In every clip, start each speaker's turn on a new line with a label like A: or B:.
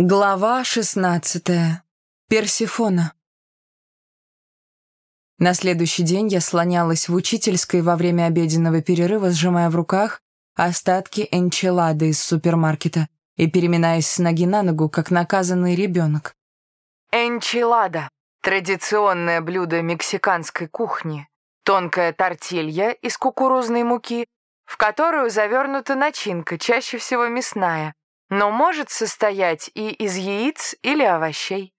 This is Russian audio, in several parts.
A: Глава шестнадцатая. Персифона. На следующий день я слонялась в учительской во время обеденного перерыва, сжимая в руках остатки энчилады из супермаркета и переминаясь с ноги на ногу, как наказанный ребенок. Энчилада — традиционное блюдо мексиканской кухни. Тонкая тортилья из кукурузной муки, в которую завернута начинка, чаще всего мясная, но может состоять и из яиц или овощей.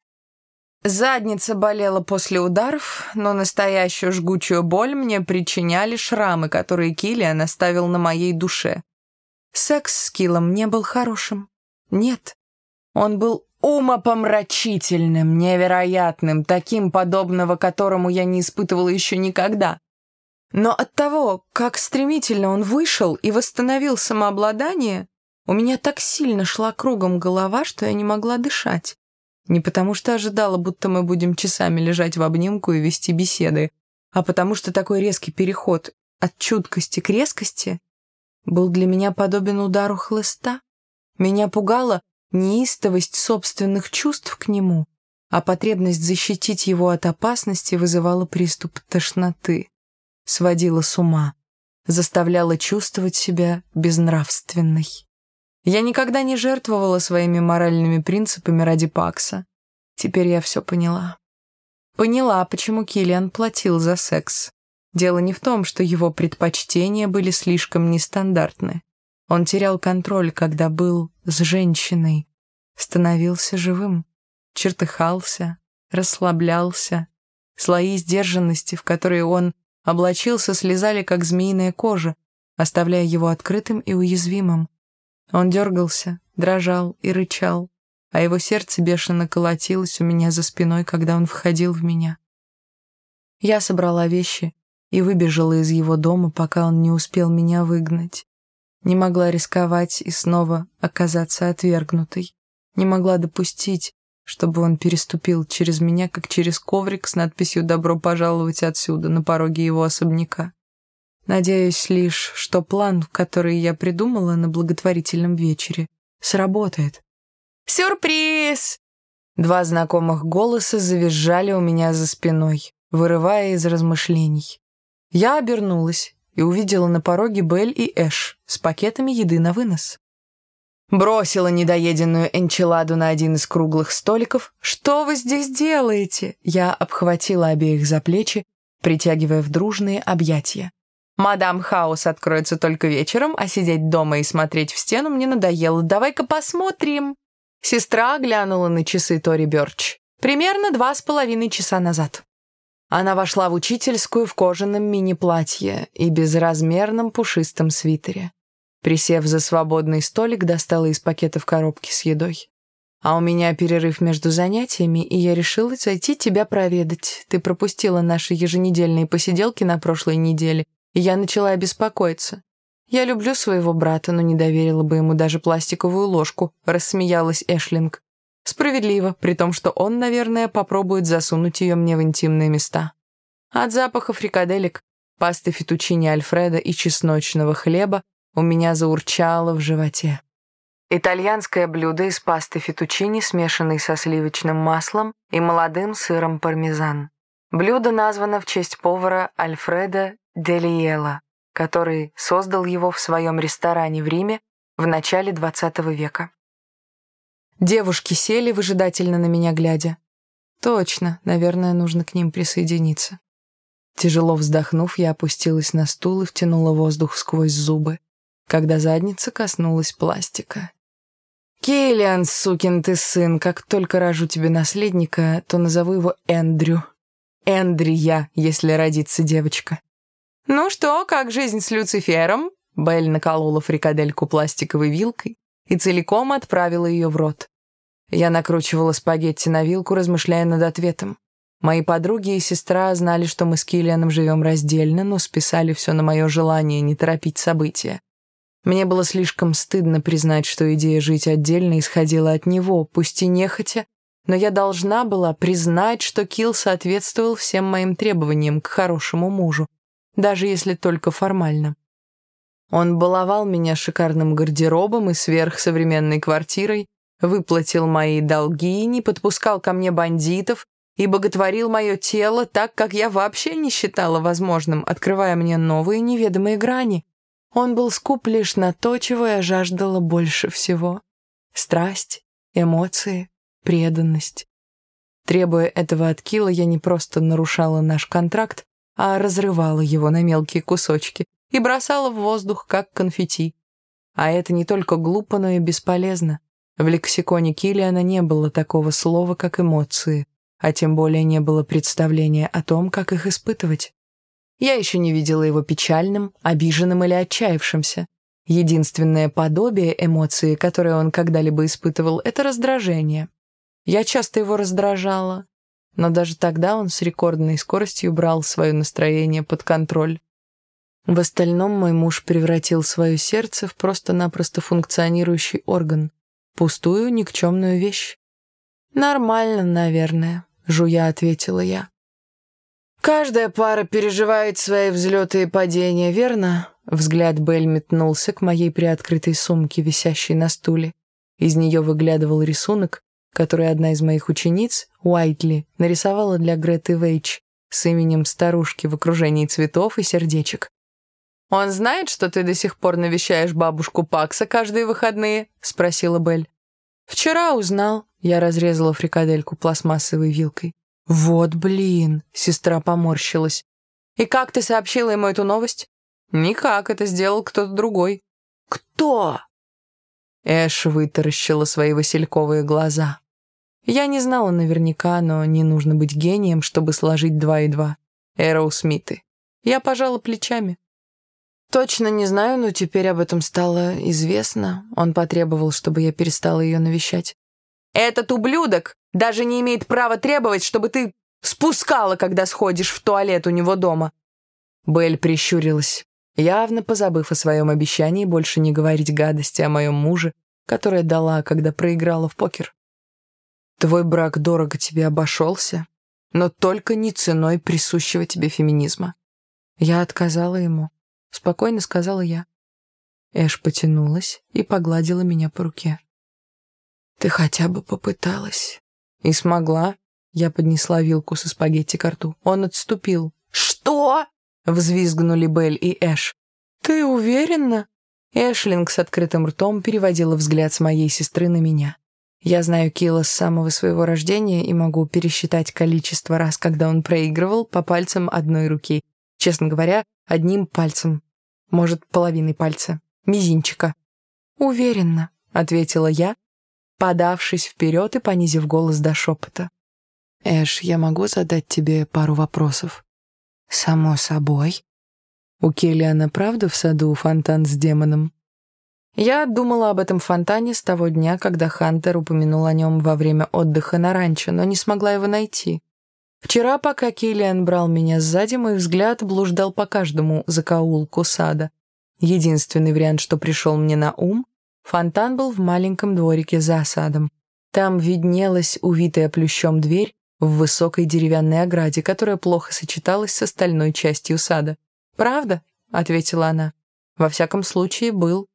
A: Задница болела после ударов, но настоящую жгучую боль мне причиняли шрамы, которые Киллиан оставил на моей душе. Секс с Киллом не был хорошим. Нет. Он был умопомрачительным, невероятным, таким, подобного которому я не испытывала еще никогда. Но от того, как стремительно он вышел и восстановил самообладание, у меня так сильно шла кругом голова, что я не могла дышать. Не потому что ожидала, будто мы будем часами лежать в обнимку и вести беседы, а потому что такой резкий переход от чуткости к резкости был для меня подобен удару хлыста. Меня пугала неистовость собственных чувств к нему, а потребность защитить его от опасности вызывала приступ тошноты, сводила с ума, заставляла чувствовать себя безнравственной. Я никогда не жертвовала своими моральными принципами ради Пакса. Теперь я все поняла. Поняла, почему Киллиан платил за секс. Дело не в том, что его предпочтения были слишком нестандартны. Он терял контроль, когда был с женщиной. Становился живым. Чертыхался, расслаблялся. Слои сдержанности, в которые он облачился, слезали, как змеиная кожа, оставляя его открытым и уязвимым. Он дергался, дрожал и рычал, а его сердце бешено колотилось у меня за спиной, когда он входил в меня. Я собрала вещи и выбежала из его дома, пока он не успел меня выгнать. Не могла рисковать и снова оказаться отвергнутой. Не могла допустить, чтобы он переступил через меня, как через коврик с надписью «Добро пожаловать отсюда» на пороге его особняка. Надеюсь лишь, что план, который я придумала на благотворительном вечере, сработает. «Сюрприз!» Два знакомых голоса завизжали у меня за спиной, вырывая из размышлений. Я обернулась и увидела на пороге Белль и Эш с пакетами еды на вынос. Бросила недоеденную энчиладу на один из круглых столиков. «Что вы здесь делаете?» Я обхватила обеих за плечи, притягивая в дружные объятия. Мадам Хаус откроется только вечером, а сидеть дома и смотреть в стену мне надоело. Давай-ка посмотрим. Сестра глянула на часы Тори Бёрч. Примерно два с половиной часа назад. Она вошла в учительскую в кожаном мини-платье и безразмерном пушистом свитере. Присев за свободный столик, достала из пакетов коробки с едой. «А у меня перерыв между занятиями, и я решила зайти тебя проведать. Ты пропустила наши еженедельные посиделки на прошлой неделе, и я начала беспокоиться. «Я люблю своего брата, но не доверила бы ему даже пластиковую ложку», — рассмеялась Эшлинг. «Справедливо, при том, что он, наверное, попробует засунуть ее мне в интимные места». От запаха фрикаделек, пасты фетучини Альфреда и чесночного хлеба у меня заурчало в животе. Итальянское блюдо из пасты фетучини, смешанной со сливочным маслом и молодым сыром пармезан. Блюдо названо в честь повара Альфреда Делиела, который создал его в своем ресторане в Риме в начале XX века. Девушки сели, выжидательно на меня глядя. Точно, наверное, нужно к ним присоединиться. Тяжело вздохнув, я опустилась на стул и втянула воздух сквозь зубы, когда задница коснулась пластика. «Киллиан, сукин ты сын, как только рожу тебе наследника, то назову его Эндрю. Эндрия, если родится девочка. «Ну что, как жизнь с Люцифером?» Белль наколола фрикадельку пластиковой вилкой и целиком отправила ее в рот. Я накручивала спагетти на вилку, размышляя над ответом. Мои подруги и сестра знали, что мы с Киллианом живем раздельно, но списали все на мое желание не торопить события. Мне было слишком стыдно признать, что идея жить отдельно исходила от него, пусть и нехотя, но я должна была признать, что Килл соответствовал всем моим требованиям к хорошему мужу даже если только формально. Он баловал меня шикарным гардеробом и сверхсовременной квартирой, выплатил мои долги, не подпускал ко мне бандитов и боготворил мое тело так, как я вообще не считала возможным, открывая мне новые неведомые грани. Он был скуп лишь на то, чего я жаждала больше всего. Страсть, эмоции, преданность. Требуя этого от Кила, я не просто нарушала наш контракт, а разрывала его на мелкие кусочки и бросала в воздух, как конфетти. А это не только глупо, но и бесполезно. В лексиконе Киллиана не было такого слова, как эмоции, а тем более не было представления о том, как их испытывать. Я еще не видела его печальным, обиженным или отчаявшимся. Единственное подобие эмоции, которое он когда-либо испытывал, это раздражение. Я часто его раздражала, но даже тогда он с рекордной скоростью брал свое настроение под контроль. В остальном мой муж превратил свое сердце в просто-напросто функционирующий орган, пустую никчемную вещь. «Нормально, наверное», — жуя ответила я. «Каждая пара переживает свои взлеты и падения, верно?» Взгляд Белль метнулся к моей приоткрытой сумке, висящей на стуле. Из нее выглядывал рисунок, который одна из моих учениц, Уайтли, нарисовала для Греты Вейч с именем старушки в окружении цветов и сердечек. «Он знает, что ты до сих пор навещаешь бабушку Пакса каждые выходные?» — спросила Белль. «Вчера узнал». Я разрезала фрикадельку пластмассовой вилкой. «Вот блин!» — сестра поморщилась. «И как ты сообщила ему эту новость?» «Никак, это сделал кто-то другой». «Кто?» Эш вытаращила свои васильковые глаза. Я не знала наверняка, но не нужно быть гением, чтобы сложить два и два. Эроу Смиты. Я пожала плечами. Точно не знаю, но теперь об этом стало известно. Он потребовал, чтобы я перестала ее навещать. «Этот ублюдок даже не имеет права требовать, чтобы ты спускала, когда сходишь в туалет у него дома». Белль прищурилась, явно позабыв о своем обещании больше не говорить гадости о моем муже, которое дала, когда проиграла в покер. «Твой брак дорого тебе обошелся, но только не ценой присущего тебе феминизма». Я отказала ему. — спокойно сказала я. Эш потянулась и погладила меня по руке. «Ты хотя бы попыталась». «И смогла». Я поднесла вилку со спагетти к рту. Он отступил. «Что?» — взвизгнули Белль и Эш. «Ты уверена?» Эшлинг с открытым ртом переводила взгляд с моей сестры на меня. Я знаю Кила с самого своего рождения и могу пересчитать количество раз, когда он проигрывал по пальцам одной руки. Честно говоря, одним пальцем. Может, половиной пальца. Мизинчика. «Уверенно», — ответила я, подавшись вперед и понизив голос до шепота. «Эш, я могу задать тебе пару вопросов?» «Само собой». У Келлиана правда в саду фонтан с демоном? Я думала об этом фонтане с того дня, когда Хантер упомянул о нем во время отдыха на ранчо, но не смогла его найти. Вчера, пока Киллиан брал меня сзади, мой взгляд блуждал по каждому закоулку сада. Единственный вариант, что пришел мне на ум, фонтан был в маленьком дворике за садом. Там виднелась увитая плющом дверь в высокой деревянной ограде, которая плохо сочеталась с остальной частью сада. «Правда?» — ответила она. «Во всяком случае, был».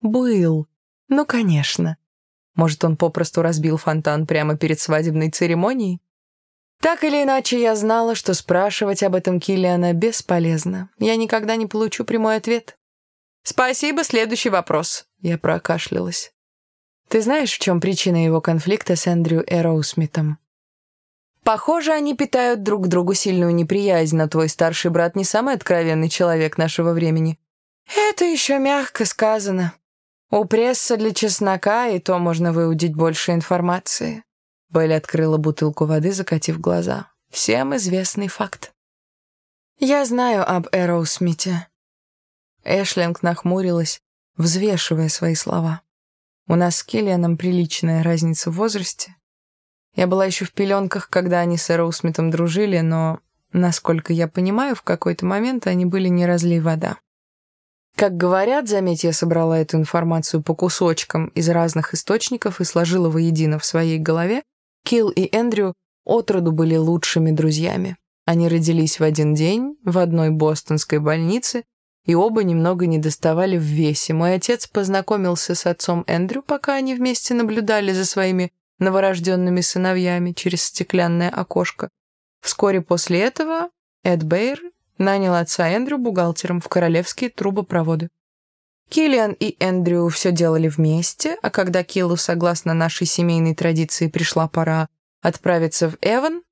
A: «Был. Ну, конечно. Может, он попросту разбил фонтан прямо перед свадебной церемонией?» Так или иначе, я знала, что спрашивать об этом Киллиана бесполезно. Я никогда не получу прямой ответ. «Спасибо, следующий вопрос». Я прокашлялась. «Ты знаешь, в чем причина его конфликта с Эндрю Эроусмитом?» «Похоже, они питают друг другу сильную неприязнь, но твой старший брат не самый откровенный человек нашего времени». «Это еще мягко сказано. У пресса для чеснока и то можно выудить больше информации». Белли открыла бутылку воды, закатив глаза. Всем известный факт. «Я знаю об Эроусмите». Эшлинг нахмурилась, взвешивая свои слова. «У нас с Киллианом приличная разница в возрасте. Я была еще в пеленках, когда они с Эроусмитом дружили, но, насколько я понимаю, в какой-то момент они были не разлей вода. Как говорят, заметь, я собрала эту информацию по кусочкам из разных источников и сложила воедино в своей голове, Килл и Эндрю отроду были лучшими друзьями. Они родились в один день в одной бостонской больнице и оба немного недоставали в весе. Мой отец познакомился с отцом Эндрю, пока они вместе наблюдали за своими новорожденными сыновьями через стеклянное окошко. Вскоре после этого Эд Бейер нанял отца Эндрю бухгалтером в королевские трубопроводы. Киллиан и Эндрю все делали вместе, а когда Киллу, согласно нашей семейной традиции, пришла пора отправиться в Эван,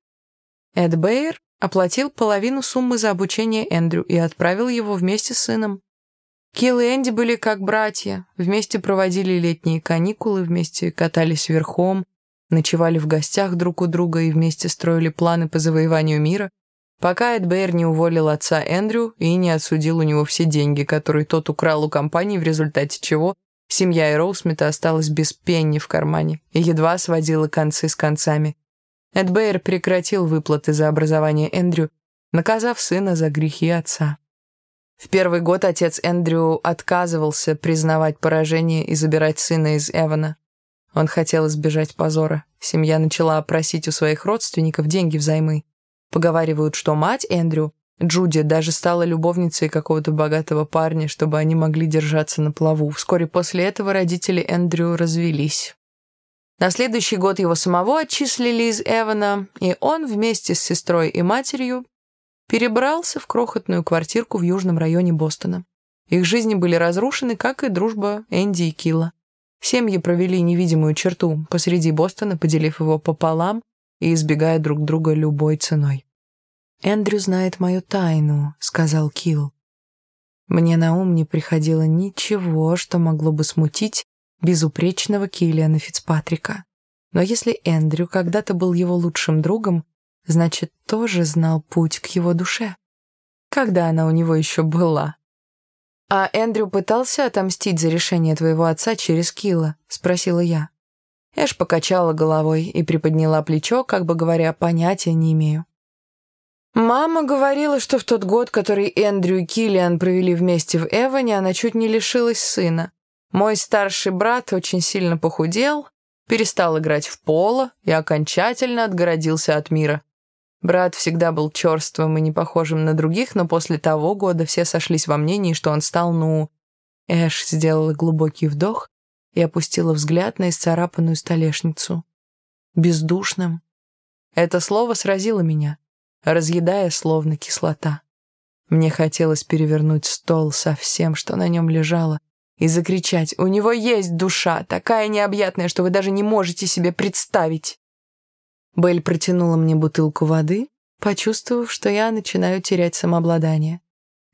A: Эд Бейер оплатил половину суммы за обучение Эндрю и отправил его вместе с сыном. Килл и Энди были как братья, вместе проводили летние каникулы, вместе катались верхом, ночевали в гостях друг у друга и вместе строили планы по завоеванию мира, пока Эд Бэйр не уволил отца Эндрю и не отсудил у него все деньги, которые тот украл у компании, в результате чего семья Эроусмита осталась без пенни в кармане и едва сводила концы с концами. Эд Бэйр прекратил выплаты за образование Эндрю, наказав сына за грехи отца. В первый год отец Эндрю отказывался признавать поражение и забирать сына из Эвана. Он хотел избежать позора. Семья начала просить у своих родственников деньги взаймы. Поговаривают, что мать Эндрю, Джуди, даже стала любовницей какого-то богатого парня, чтобы они могли держаться на плаву. Вскоре после этого родители Эндрю развелись. На следующий год его самого отчислили из Эвана, и он вместе с сестрой и матерью перебрался в крохотную квартирку в южном районе Бостона. Их жизни были разрушены, как и дружба Энди и Килла. Семьи провели невидимую черту посреди Бостона, поделив его пополам и избегая друг друга любой ценой. «Эндрю знает мою тайну», — сказал Килл. Мне на ум не приходило ничего, что могло бы смутить безупречного Киллиана Фицпатрика. Но если Эндрю когда-то был его лучшим другом, значит, тоже знал путь к его душе. Когда она у него еще была? «А Эндрю пытался отомстить за решение твоего отца через Килла?» — спросила я. Эш покачала головой и приподняла плечо, как бы говоря, понятия не имею. Мама говорила, что в тот год, который Эндрю и Киллиан провели вместе в Эване, она чуть не лишилась сына. Мой старший брат очень сильно похудел, перестал играть в поло и окончательно отгородился от мира. Брат всегда был черствым и не похожим на других, но после того года все сошлись во мнении, что он стал, ну... Эш сделала глубокий вдох и опустила взгляд на исцарапанную столешницу. Бездушным. Это слово сразило меня, разъедая словно кислота. Мне хотелось перевернуть стол со всем, что на нем лежало, и закричать «У него есть душа, такая необъятная, что вы даже не можете себе представить!» Белль протянула мне бутылку воды, почувствовав, что я начинаю терять самообладание.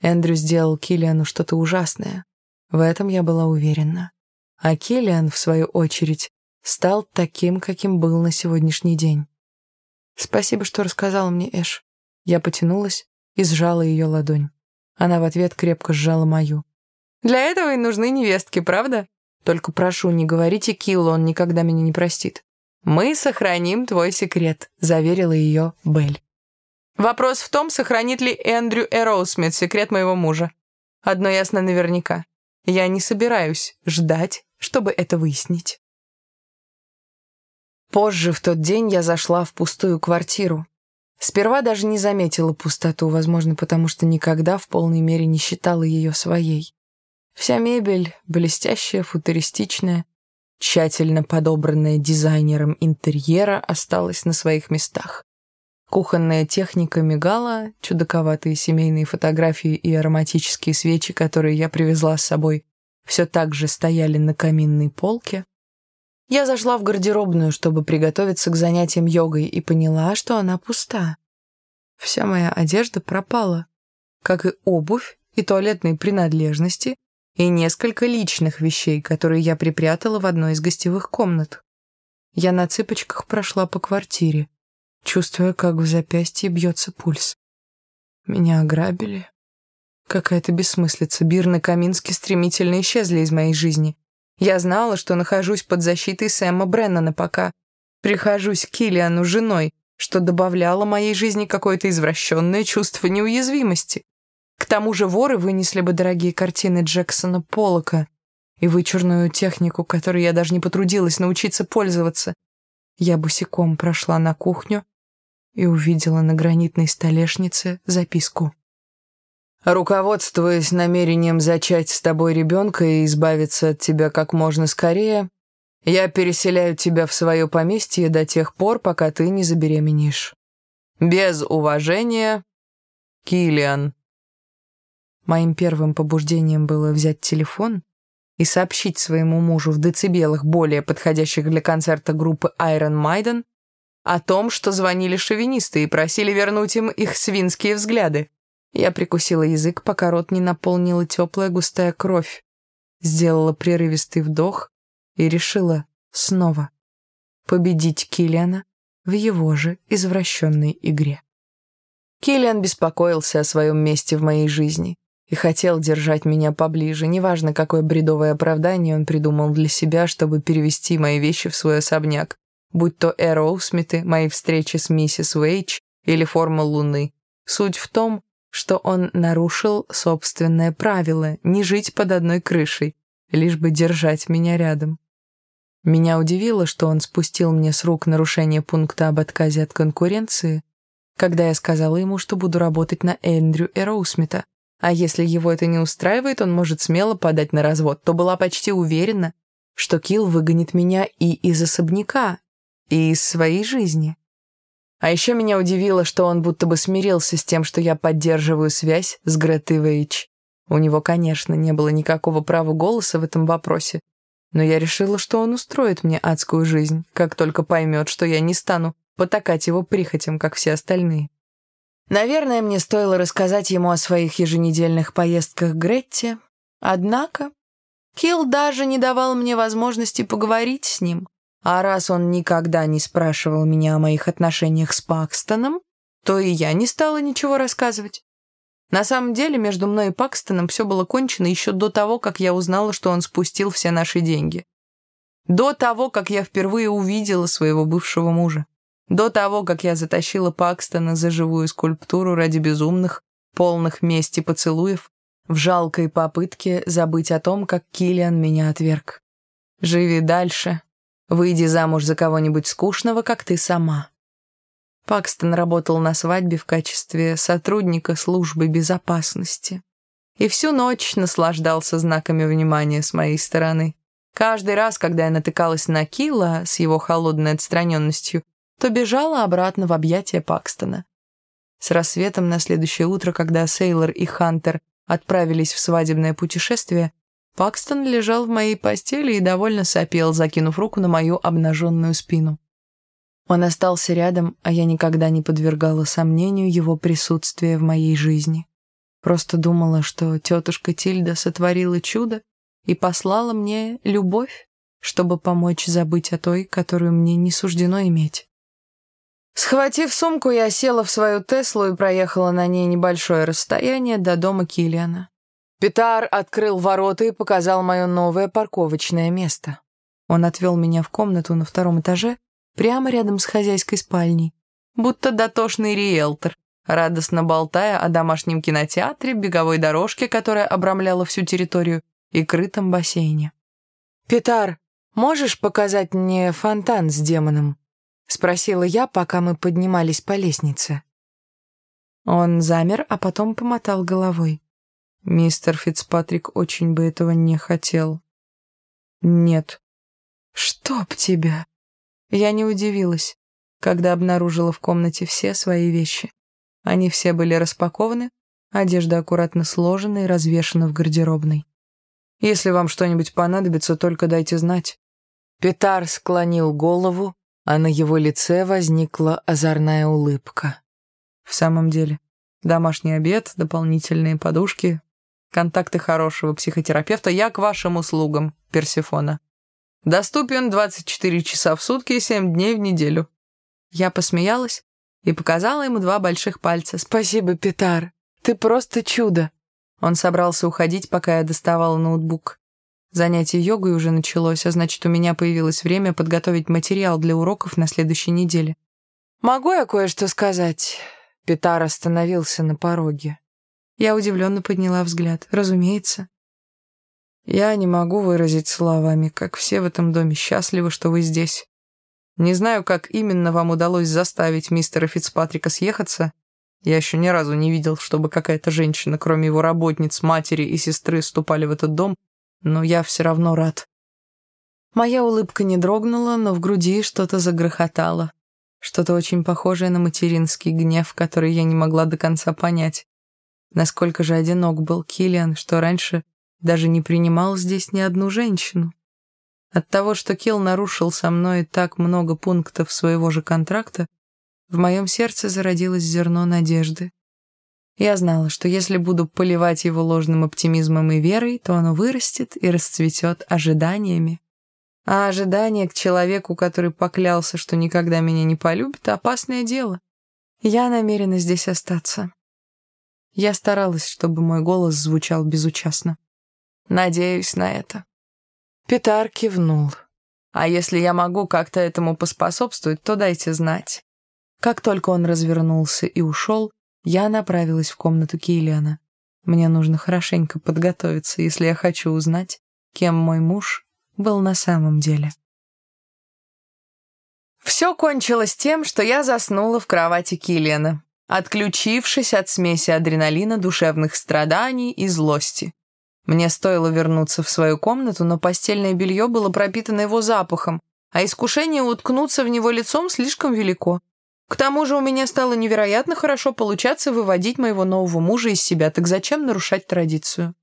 A: Эндрю сделал Киллиану что-то ужасное. В этом я была уверена. А Киллиан, в свою очередь, стал таким, каким был на сегодняшний день. «Спасибо, что рассказал мне, Эш». Я потянулась и сжала ее ладонь. Она в ответ крепко сжала мою. Для этого и нужны невестки, правда? Только прошу, не говорите Киллу, он никогда меня не простит. Мы сохраним твой секрет, заверила ее Белль. Вопрос в том, сохранит ли Эндрю Эроусмит секрет моего мужа. Одно ясно наверняка. Я не собираюсь ждать, чтобы это выяснить. Позже в тот день я зашла в пустую квартиру. Сперва даже не заметила пустоту, возможно, потому что никогда в полной мере не считала ее своей. Вся мебель, блестящая, футуристичная, тщательно подобранная дизайнером интерьера, осталась на своих местах. Кухонная техника мигала, чудаковатые семейные фотографии и ароматические свечи, которые я привезла с собой, все так же стояли на каминной полке. Я зашла в гардеробную, чтобы приготовиться к занятиям йогой, и поняла, что она пуста. Вся моя одежда пропала, как и обувь и туалетные принадлежности, и несколько личных вещей, которые я припрятала в одной из гостевых комнат. Я на цыпочках прошла по квартире, чувствуя, как в запястье бьется пульс. Меня ограбили. Какая-то бессмыслица. Бирн и Каминский стремительно исчезли из моей жизни. Я знала, что нахожусь под защитой Сэма Бреннана, пока прихожусь к Киллиану женой, что добавляло моей жизни какое-то извращенное чувство неуязвимости. К тому же воры вынесли бы дорогие картины Джексона Поллока и вычурную технику, которой я даже не потрудилась научиться пользоваться. Я босиком прошла на кухню и увидела на гранитной столешнице записку. Руководствуясь намерением зачать с тобой ребенка и избавиться от тебя как можно скорее, я переселяю тебя в свое поместье до тех пор, пока ты не забеременеешь. Без уважения, Килиан. Моим первым побуждением было взять телефон и сообщить своему мужу в децибелах, более подходящих для концерта группы Iron Maiden, о том, что звонили шовинисты и просили вернуть им их свинские взгляды. Я прикусила язык, пока рот не наполнила теплая густая кровь, сделала прерывистый вдох и решила снова победить Киллиана в его же извращенной игре. Киллиан беспокоился о своем месте в моей жизни и хотел держать меня поближе, неважно, какое бредовое оправдание он придумал для себя, чтобы перевести мои вещи в свой особняк, будь то Эроусмиты, мои встречи с миссис Уэйч или форма Луны. Суть в том, что он нарушил собственное правило не жить под одной крышей, лишь бы держать меня рядом. Меня удивило, что он спустил мне с рук нарушение пункта об отказе от конкуренции, когда я сказала ему, что буду работать на Эндрю Эроусмита, а если его это не устраивает, он может смело подать на развод, то была почти уверена, что Килл выгонит меня и из особняка, и из своей жизни. А еще меня удивило, что он будто бы смирился с тем, что я поддерживаю связь с Гретой Вейч. У него, конечно, не было никакого права голоса в этом вопросе, но я решила, что он устроит мне адскую жизнь, как только поймет, что я не стану потакать его прихотям, как все остальные. Наверное, мне стоило рассказать ему о своих еженедельных поездках к Гретте, однако Килл даже не давал мне возможности поговорить с ним. А раз он никогда не спрашивал меня о моих отношениях с Пакстоном, то и я не стала ничего рассказывать. На самом деле, между мной и Пакстоном все было кончено еще до того, как я узнала, что он спустил все наши деньги. До того, как я впервые увидела своего бывшего мужа. До того, как я затащила Пакстона за живую скульптуру ради безумных, полных мести поцелуев, в жалкой попытке забыть о том, как Киллиан меня отверг. Живи дальше, Выйди замуж за кого-нибудь скучного, как ты сама». Пакстон работал на свадьбе в качестве сотрудника службы безопасности. И всю ночь наслаждался знаками внимания с моей стороны. Каждый раз, когда я натыкалась на Килла с его холодной отстраненностью, то бежала обратно в объятия Пакстона. С рассветом на следующее утро, когда Сейлор и Хантер отправились в свадебное путешествие, Пакстон лежал в моей постели и довольно сопел, закинув руку на мою обнаженную спину. Он остался рядом, а я никогда не подвергала сомнению его присутствие в моей жизни. Просто думала, что тетушка Тильда сотворила чудо и послала мне любовь, чтобы помочь забыть о той, которую мне не суждено иметь. Схватив сумку, я села в свою Теслу и проехала на ней небольшое расстояние до дома Киллиана. Питар открыл ворота и показал мое новое парковочное место. Он отвел меня в комнату на втором этаже, прямо рядом с хозяйской спальней, будто дотошный риэлтор, радостно болтая о домашнем кинотеатре, беговой дорожке, которая обрамляла всю территорию, и крытом бассейне. «Питар, можешь показать мне фонтан с демоном?» — спросила я, пока мы поднимались по лестнице. Он замер, а потом помотал головой. Мистер Фицпатрик очень бы этого не хотел. Нет. Чтоб тебя. Я не удивилась, когда обнаружила в комнате все свои вещи. Они все были распакованы, одежда аккуратно сложена и развешана в гардеробной. Если вам что-нибудь понадобится, только дайте знать. Петар склонил голову, а на его лице возникла озорная улыбка. В самом деле, домашний обед, дополнительные подушки, Контакты хорошего психотерапевта я к вашим услугам, Персифона. Доступен 24 часа в сутки и 7 дней в неделю». Я посмеялась и показала ему два больших пальца. «Спасибо, Питар. Ты просто чудо». Он собрался уходить, пока я доставала ноутбук. Занятие йогой уже началось, а значит, у меня появилось время подготовить материал для уроков на следующей неделе. «Могу я кое-что сказать?» Питар остановился на пороге. Я удивленно подняла взгляд. Разумеется. Я не могу выразить словами, как все в этом доме счастливы, что вы здесь. Не знаю, как именно вам удалось заставить мистера Фицпатрика съехаться. Я еще ни разу не видел, чтобы какая-то женщина, кроме его работниц, матери и сестры, ступали в этот дом, но я все равно рад. Моя улыбка не дрогнула, но в груди что-то загрохотало. Что-то очень похожее на материнский гнев, который я не могла до конца понять. Насколько же одинок был Киллиан, что раньше даже не принимал здесь ни одну женщину. От того, что Килл нарушил со мной так много пунктов своего же контракта, в моем сердце зародилось зерно надежды. Я знала, что если буду поливать его ложным оптимизмом и верой, то оно вырастет и расцветет ожиданиями. А ожидание к человеку, который поклялся, что никогда меня не полюбит, опасное дело. Я намерена здесь остаться. Я старалась, чтобы мой голос звучал безучастно. Надеюсь на это. Петар кивнул. А если я могу как-то этому поспособствовать, то дайте знать. Как только он развернулся и ушел, я направилась в комнату Киллиана. Мне нужно хорошенько подготовиться, если я хочу узнать, кем мой муж был на самом деле. Все кончилось тем, что я заснула в кровати Киллиана, отключившись от смеси адреналина, душевных страданий и злости. Мне стоило вернуться в свою комнату, но постельное белье было пропитано его запахом, а искушение уткнуться в него лицом слишком велико. К тому же у меня стало невероятно хорошо получаться выводить моего нового мужа из себя, так зачем нарушать традицию?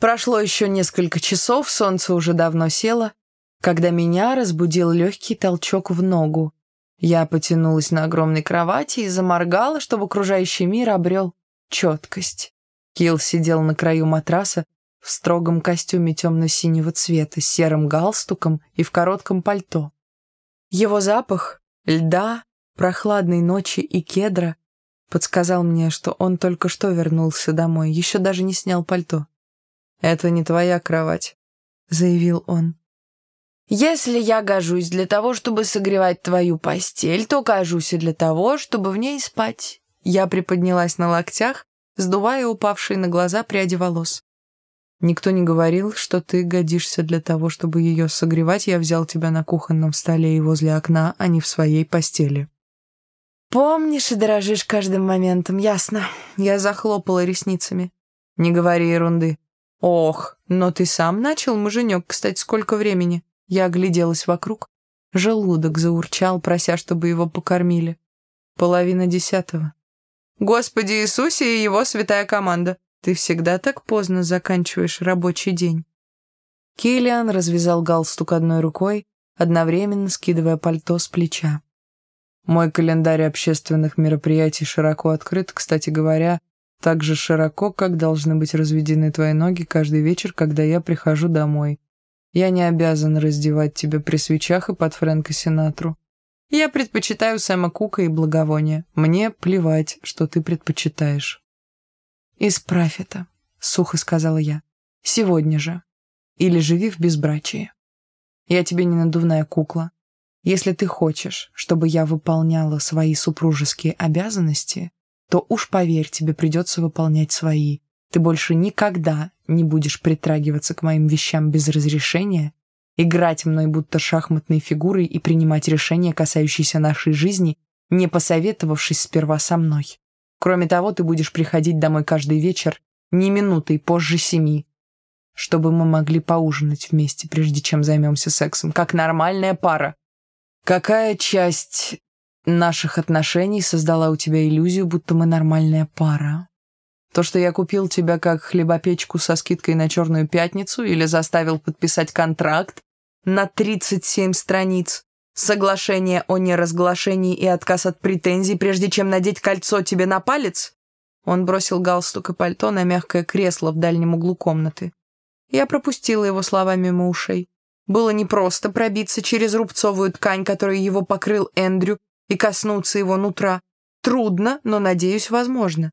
A: Прошло еще несколько часов, солнце уже давно село, когда меня разбудил легкий толчок в ногу. Я потянулась на огромной кровати и заморгала, чтобы окружающий мир обрел четкость. Килл сидел на краю матраса в строгом костюме темно-синего цвета с серым галстуком и в коротком пальто. Его запах — льда, прохладной ночи и кедра — подсказал мне, что он только что вернулся домой, еще даже не снял пальто. «Это не твоя кровать», — заявил он. «Если я гожусь для того, чтобы согревать твою постель, то гожусь и для того, чтобы в ней спать». Я приподнялась на локтях, сдувая упавшие на глаза пряди волос. «Никто не говорил, что ты годишься для того, чтобы ее согревать. Я взял тебя на кухонном столе и возле окна, а не в своей постели». «Помнишь и дорожишь каждым моментом, ясно?» Я захлопала ресницами. «Не говори ерунды. «Ох, но ты сам начал, муженек, кстати, сколько времени?» Я огляделась вокруг. Желудок заурчал, прося, чтобы его покормили. Половина десятого. «Господи Иисусе и его святая команда! Ты всегда так поздно заканчиваешь рабочий день». Киллиан развязал галстук одной рукой, одновременно скидывая пальто с плеча. Мой календарь общественных мероприятий широко открыт, кстати говоря, так же широко, как должны быть разведены твои ноги каждый вечер, когда я прихожу домой. Я не обязан раздевать тебя при свечах и под Фрэнка Синатру. Я предпочитаю Сэма Кука и благовония. Мне плевать, что ты предпочитаешь». «Исправь это», — сухо сказала я. «Сегодня же. Или живи в безбрачии. Я тебе не надувная кукла. Если ты хочешь, чтобы я выполняла свои супружеские обязанности, то уж поверь, тебе придется выполнять свои. Ты больше никогда не будешь притрагиваться к моим вещам без разрешения, играть мной будто шахматной фигурой и принимать решения, касающиеся нашей жизни, не посоветовавшись сперва со мной. Кроме того, ты будешь приходить домой каждый вечер не минутой позже семи, чтобы мы могли поужинать вместе, прежде чем займемся сексом, как нормальная пара. Какая часть наших отношений создала у тебя иллюзию, будто мы нормальная пара. То, что я купил тебя как хлебопечку со скидкой на Черную Пятницу или заставил подписать контракт на 37 страниц, соглашение о неразглашении и отказ от претензий, прежде чем надеть кольцо тебе на палец? Он бросил галстук и пальто на мягкое кресло в дальнем углу комнаты. Я пропустила его слова мимо ушей. Было непросто пробиться через рубцовую ткань, которой его покрыл Эндрю, и коснуться его нутра. Трудно, но, надеюсь, возможно.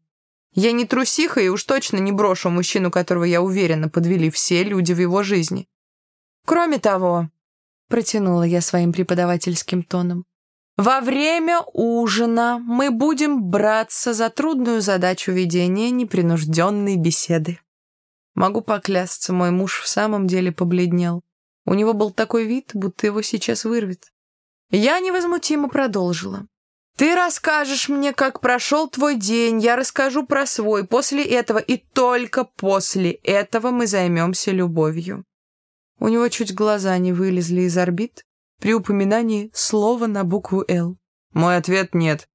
A: Я не трусиха и уж точно не брошу мужчину, которого я уверена подвели все люди в его жизни. Кроме того, протянула я своим преподавательским тоном, во время ужина мы будем браться за трудную задачу ведения непринужденной беседы. Могу поклясться, мой муж в самом деле побледнел. У него был такой вид, будто его сейчас вырвет. Я невозмутимо продолжила. Ты расскажешь мне, как прошел твой день, я расскажу про свой. После этого и только после этого мы займемся любовью». У него чуть глаза не вылезли из орбит при упоминании слова на букву «Л». Мой ответ «нет».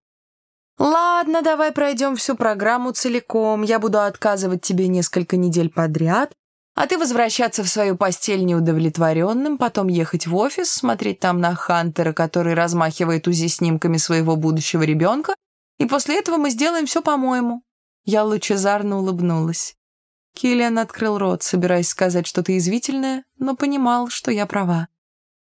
A: «Ладно, давай пройдем всю программу целиком. Я буду отказывать тебе несколько недель подряд, а ты возвращаться в свою постель неудовлетворенным, потом ехать в офис, смотреть там на Хантера, который размахивает УЗИ-снимками своего будущего ребенка, и после этого мы сделаем все по-моему». Я лучезарно улыбнулась. Киллиан открыл рот, собираясь сказать что-то извительное, но понимал, что я права.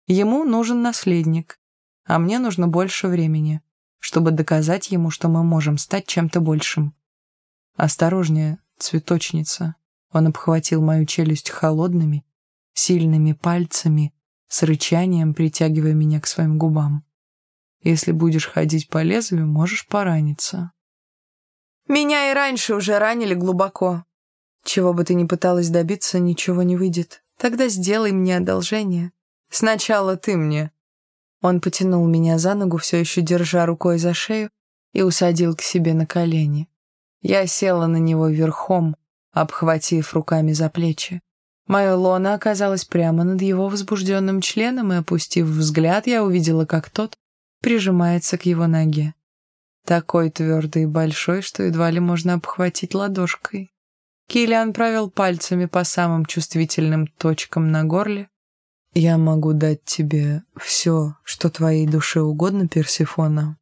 A: Ему нужен наследник, а мне нужно больше времени, чтобы доказать ему, что мы можем стать чем-то большим. «Осторожнее, цветочница», он обхватил мою челюсть холодными, сильными пальцами, с рычанием притягивая меня к своим губам. Если будешь ходить по лезвию, можешь пораниться. Меня и раньше уже ранили глубоко. Чего бы ты ни пыталась добиться, ничего не выйдет. Тогда сделай мне одолжение. Сначала ты мне. Он потянул меня за ногу, все еще держа рукой за шею, и усадил к себе на колени. Я села на него верхом, обхватив руками за плечи. Мое лоно оказалось прямо над его возбужденным членом, и, опустив взгляд, я увидела, как тот прижимается к его ноге. Такой твердый и большой, что едва ли можно обхватить ладошкой. Киллиан провел пальцами по самым чувствительным точкам на горле. «Я могу дать тебе все, что твоей душе угодно, Персифона.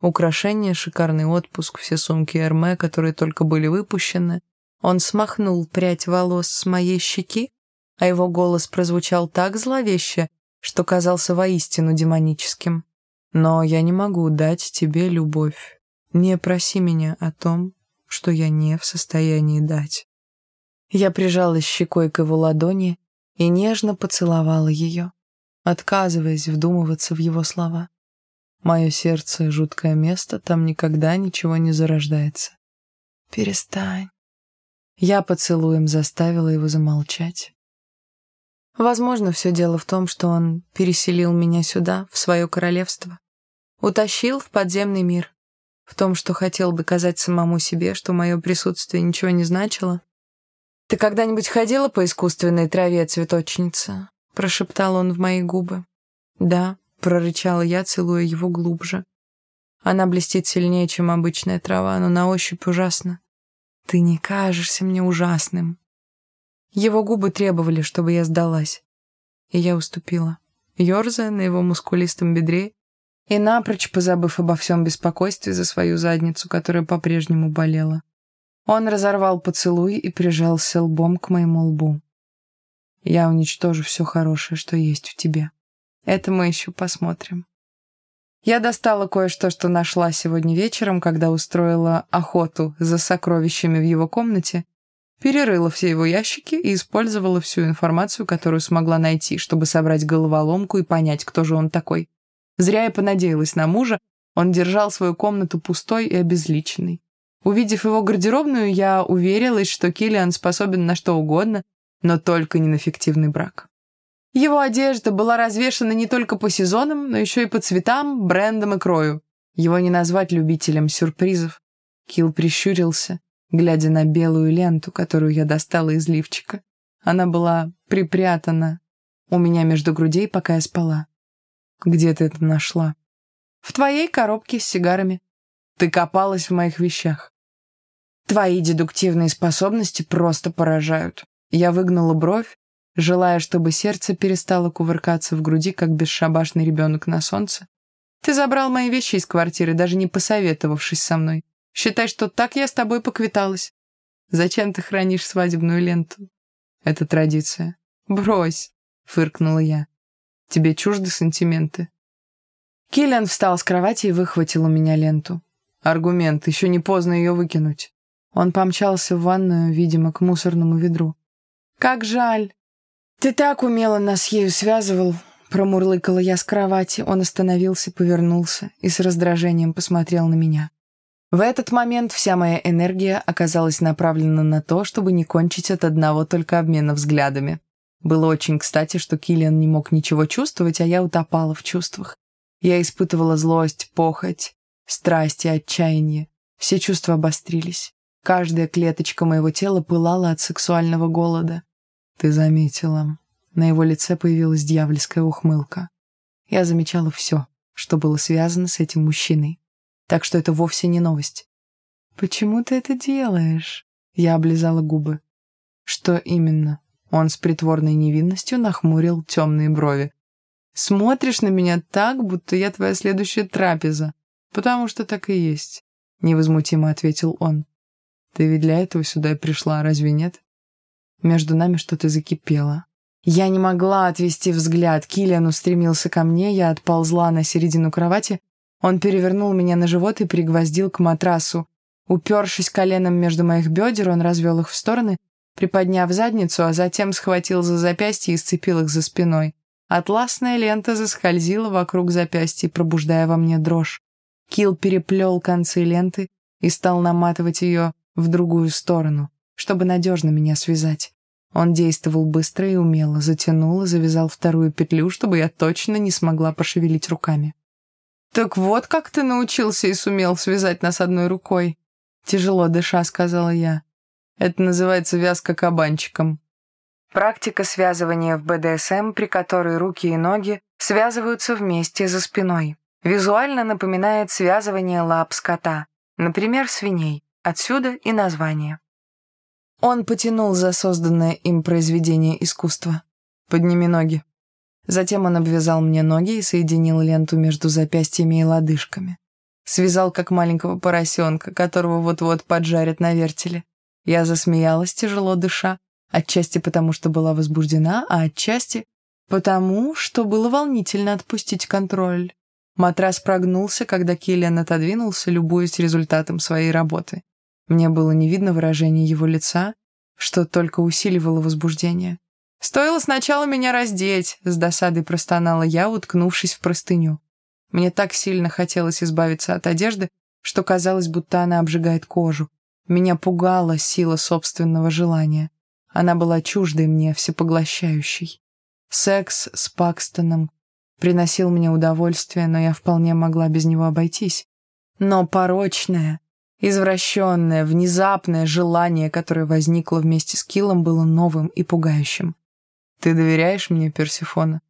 A: Украшения, шикарный отпуск, все сумки Эрме, которые только были выпущены, он смахнул прядь волос с моей щеки, а его голос прозвучал так зловеще, что казался воистину демоническим. «Но я не могу дать тебе любовь. Не проси меня о том, что я не в состоянии дать». Я прижалась щекой к его ладони и нежно поцеловала ее, отказываясь вдумываться в его слова. Мое сердце — жуткое место, там никогда ничего не зарождается. «Перестань», я поцелуем заставила его замолчать. Возможно, все дело в том, что он переселил меня сюда, в свое королевство. Утащил в подземный мир. В том, что хотел доказать самому себе, что мое присутствие ничего не значило. «Ты когда-нибудь ходила по искусственной траве, цветочница?» — прошептал он в мои губы. «Да», — прорычала я, целуя его глубже. Она блестит сильнее, чем обычная трава, но на ощупь ужасно. «Ты не кажешься мне ужасным». Его губы требовали, чтобы я сдалась. И я уступила, ерзая на его мускулистом бедре и напрочь позабыв обо всем беспокойстве за свою задницу, которая по-прежнему болела. Он разорвал поцелуй и прижался лбом к моему лбу. «Я уничтожу все хорошее, что есть в тебе. Это мы еще посмотрим». Я достала кое-что, что нашла сегодня вечером, когда устроила охоту за сокровищами в его комнате, перерыла все его ящики и использовала всю информацию, которую смогла найти, чтобы собрать головоломку и понять, кто же он такой. Зря я понадеялась на мужа, он держал свою комнату пустой и обезличенной. Увидев его гардеробную, я уверилась, что Киллиан способен на что угодно, но только не на фиктивный брак. Его одежда была развешана не только по сезонам, но еще и по цветам, брендам и крою. Его не назвать любителем сюрпризов. Килл прищурился, глядя на белую ленту, которую я достала из лифчика. Она была припрятана у меня между грудей, пока я спала. «Где ты это нашла?» «В твоей коробке с сигарами. Ты копалась в моих вещах». «Твои дедуктивные способности просто поражают». Я выгнула бровь, желая, чтобы сердце перестало кувыркаться в груди, как бесшабашный ребенок на солнце. Ты забрал мои вещи из квартиры, даже не посоветовавшись со мной. Считай, что так я с тобой поквиталась. Зачем ты хранишь свадебную ленту? Это традиция. Брось, фыркнула я. Тебе чужды сантименты. Киллиан встал с кровати и выхватил у меня ленту. Аргумент, еще не поздно ее выкинуть. Он помчался в ванную, видимо, к мусорному ведру. «Как жаль!» «Ты так умело нас ею связывал», — промурлыкала я с кровати. Он остановился, повернулся и с раздражением посмотрел на меня. В этот момент вся моя энергия оказалась направлена на то, чтобы не кончить от одного только обмена взглядами. Было очень кстати, что Киллиан не мог ничего чувствовать, а я утопала в чувствах. Я испытывала злость, похоть Страсть и отчаяние. Все чувства обострились. Каждая клеточка моего тела пылала от сексуального голода. Ты заметила. На его лице появилась дьявольская ухмылка. Я замечала все, что было связано с этим мужчиной. Так что это вовсе не новость. «Почему ты это делаешь?» Я облизала губы. «Что именно?» Он с притворной невинностью нахмурил темные брови. «Смотришь на меня так, будто я твоя следующая трапеза. Потому что так и есть», — невозмутимо ответил он. «Ты ведь для этого сюда и пришла, разве нет?» Между нами что-то закипело. Я не могла отвести взгляд. Киллиан устремился ко мне, я отползла на середину кровати. Он перевернул меня на живот и пригвоздил к матрасу. Упершись коленом между моих бедер, он развел их в стороны, приподняв задницу, а затем схватил за запястье и сцепил их за спиной. Атласная лента заскользила вокруг запястья, пробуждая во мне дрожь. Килл переплел концы ленты и стал наматывать ее в другую сторону, чтобы надежно меня связать. Он действовал быстро и умело, затянул и завязал вторую петлю, чтобы я точно не смогла пошевелить руками. «Так вот как ты научился и сумел связать нас одной рукой», «Тяжело дыша», — сказала я. «Это называется вязка кабанчиком». Практика связывания в БДСМ, при которой руки и ноги связываются вместе за спиной. Визуально напоминает связывание лап скота, например, свиней. Отсюда и название. Он потянул за созданное им произведение искусства. «Подними ноги». Затем он обвязал мне ноги и соединил ленту между запястьями и лодыжками. Связал, как маленького поросенка, которого вот-вот поджарят на вертеле. Я засмеялась, тяжело дыша, отчасти потому, что была возбуждена, а отчасти потому, что было волнительно отпустить контроль. Матрас прогнулся, когда Киллиан отодвинулся, любуясь результатом своей работы. Мне было не видно выражения его лица, что только усиливало возбуждение. «Стоило сначала меня раздеть», — с досадой простонала я, уткнувшись в простыню. Мне так сильно хотелось избавиться от одежды, что казалось, будто она обжигает кожу. Меня пугала сила собственного желания. Она была чуждой мне, всепоглощающей. Секс с Пакстоном приносил мне удовольствие, но я вполне могла без него обойтись. Но порочное, извращенное, внезапное желание, которое возникло вместе с Киллом, было новым и пугающим. «Ты доверяешь мне, Персифона?»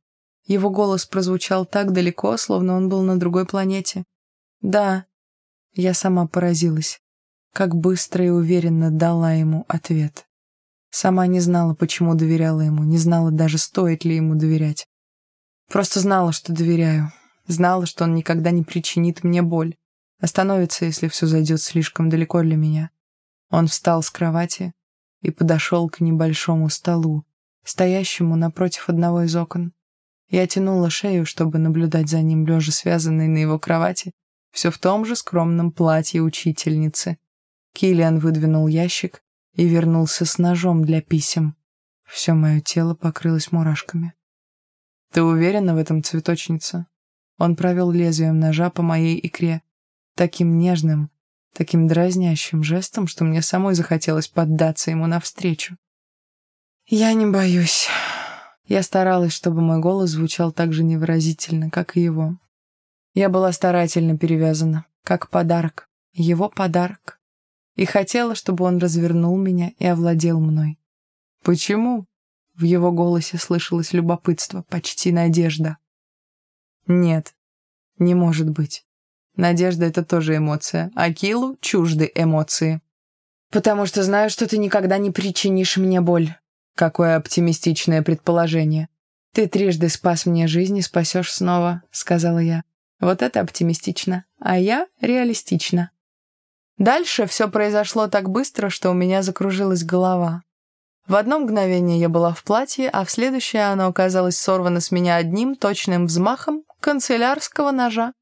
A: Его голос прозвучал так далеко, словно он был на другой планете. «Да». Я сама поразилась, как быстро и уверенно дала ему ответ. Сама не знала, почему доверяла ему, не знала даже, стоит ли ему доверять. Просто знала, что доверяю. Знала, что он никогда не причинит мне боль. Остановится, если все зайдет слишком далеко для меня. Он встал с кровати и подошел к небольшому столу, стоящему напротив одного из окон. Я тянула шею, чтобы наблюдать за ним, лежа связанной на его кровати, все в том же скромном платье учительницы. Киллиан выдвинул ящик и вернулся с ножом для писем. Все мое тело покрылось мурашками. «Ты уверена в этом, цветочница?» Он провел лезвием ножа по моей икре, таким нежным, таким дразнящим жестом, что мне самой захотелось поддаться ему навстречу. «Я не боюсь», я старалась, чтобы мой голос звучал так же невыразительно, как и его. Я была старательно перевязана, как подарок, его подарок, и хотела, чтобы он развернул меня и овладел мной. «Почему?» — в его голосе слышалось любопытство, почти надежда. «Нет, не может быть. Надежда — это тоже эмоция, а Килу — чужды эмоции. Потому что знаю, что ты никогда не причинишь мне боль. Какое оптимистичное предположение. Ты трижды спас мне жизнь и спасешь снова, сказала я. Вот это оптимистично, а я реалистично. Дальше все произошло так быстро, что у меня закружилась голова. В одно мгновение я была в платье, а в следующее оно оказалось сорвано с меня одним точным взмахом канцелярского ножа.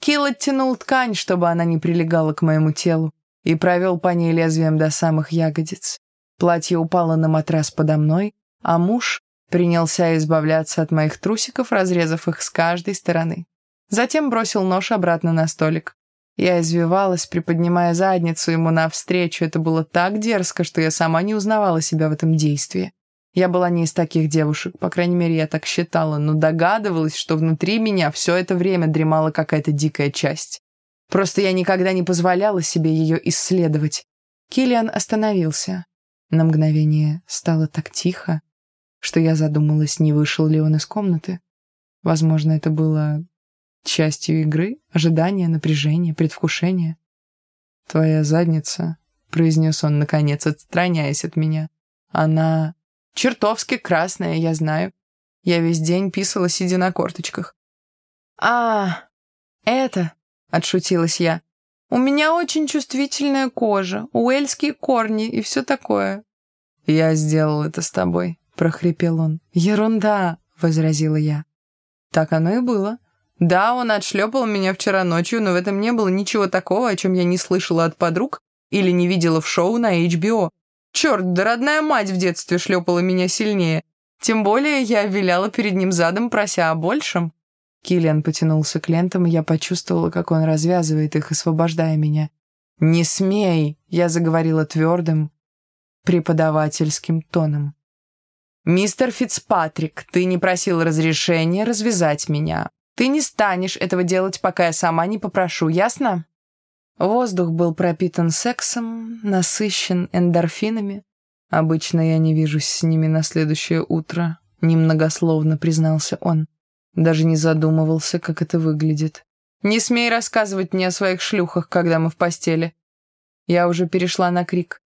A: Килл оттянул ткань, чтобы она не прилегала к моему телу, и провел по ней лезвием до самых ягодиц. Платье упало на матрас подо мной, а муж принялся избавляться от моих трусиков, разрезав их с каждой стороны. Затем бросил нож обратно на столик. Я извивалась, приподнимая задницу ему навстречу. Это было так дерзко, что я сама не узнавала себя в этом действии. Я была не из таких девушек, по крайней мере, я так считала, но догадывалась, что внутри меня все это время дремала какая-то дикая часть. Просто я никогда не позволяла себе ее исследовать. Киллиан остановился. На мгновение стало так тихо, что я задумалась, не вышел ли он из комнаты. Возможно, это было частью игры, ожидания, напряжения, предвкушения. «Твоя задница», — произнес он, наконец, отстраняясь от меня. «Она чертовски красная, я знаю. Я весь день писала, сидя на корточках». «А, это...» — отшутилась я. «У меня очень чувствительная кожа, уэльские корни и все такое». «Я сделал это с тобой», — прохрипел он. «Ерунда», — возразила я. Так оно и было. Да, он отшлепал меня вчера ночью, но в этом не было ничего такого, о чем я не слышала от подруг или не видела в шоу на HBO. Черт, да родная мать в детстве шлепала меня сильнее. Тем более я виляла перед ним задом, прося о большем. Киллиан потянулся к лентам, и я почувствовала, как он развязывает их, освобождая меня. «Не смей!» — я заговорила твердым, преподавательским тоном. «Мистер Фицпатрик, ты не просил разрешения развязать меня. Ты не станешь этого делать, пока я сама не попрошу, ясно?» Воздух был пропитан сексом, насыщен эндорфинами. Обычно я не вижусь с ними на следующее утро, немногословно признался он. Даже не задумывался, как это выглядит. «Не смей рассказывать мне о своих шлюхах, когда мы в постели». Я уже перешла на крик.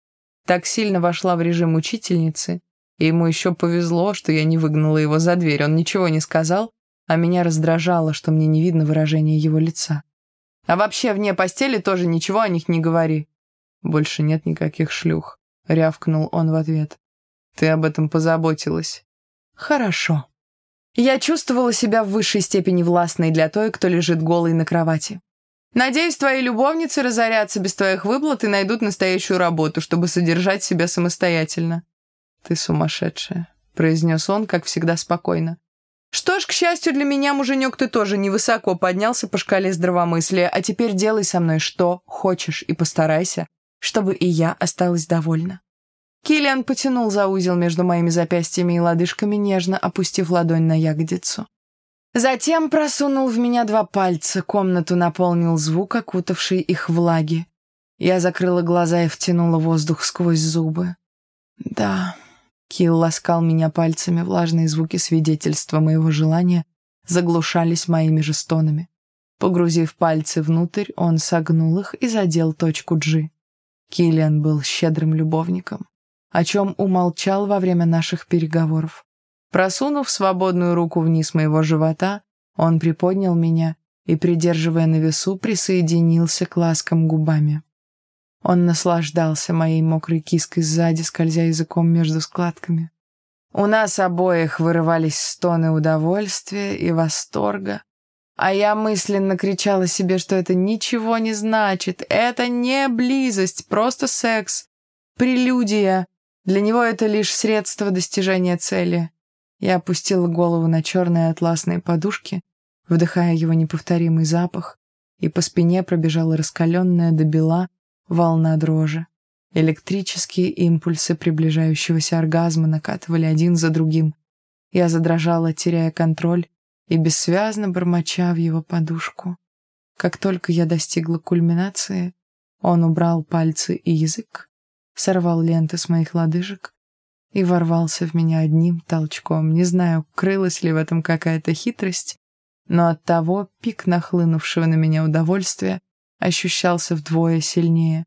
A: Так сильно вошла в режим учительницы, и ему еще повезло, что я не выгнала его за дверь. Он ничего не сказал, а меня раздражало, что мне не видно выражения его лица. А вообще вне постели тоже ничего о них не говори. Больше нет никаких шлюх, рявкнул он в ответ. Ты об этом позаботилась. Хорошо. Я чувствовала себя в высшей степени властной для той, кто лежит голой на кровати. Надеюсь, твои любовницы разорятся без твоих выплат и найдут настоящую работу, чтобы содержать себя самостоятельно. Ты сумасшедшая, произнес он, как всегда, спокойно. Что ж, к счастью для меня, муженек, ты тоже невысоко поднялся по шкале здравомыслия, а теперь делай со мной что хочешь и постарайся, чтобы и я осталась довольна. Киллиан потянул за узел между моими запястьями и лодыжками, нежно опустив ладонь на ягодицу. Затем просунул в меня два пальца, комнату наполнил звук, окутавший их влаги. Я закрыла глаза и втянула воздух сквозь зубы. Да... Килл ласкал меня пальцами, влажные звуки свидетельства моего желания заглушались моими же стонами. Погрузив пальцы внутрь, он согнул их и задел точку G. Киллиан был щедрым любовником, о чем умолчал во время наших переговоров. Просунув свободную руку вниз моего живота, он приподнял меня и, придерживая на весу, присоединился к ласкам губами. Он наслаждался моей мокрой киской сзади, скользя языком между складками. У нас обоих вырывались стоны удовольствия и восторга, а я мысленно кричала себе, что это ничего не значит, это не близость, просто секс, прелюдия. Для него это лишь средство достижения цели. Я опустила голову на черные атласные подушки, вдыхая его неповторимый запах, и по спине пробежала раскаленная до бела волна дрожи. Электрические импульсы приближающегося оргазма накатывали один за другим. Я задрожала, теряя контроль и бессвязно бормоча в его подушку. Как только я достигла кульминации, он убрал пальцы и язык, сорвал ленты с моих лодыжек и ворвался в меня одним толчком. Не знаю, крылась ли в этом какая-то хитрость, но от того пик нахлынувшего на меня удовольствия ощущался вдвое сильнее.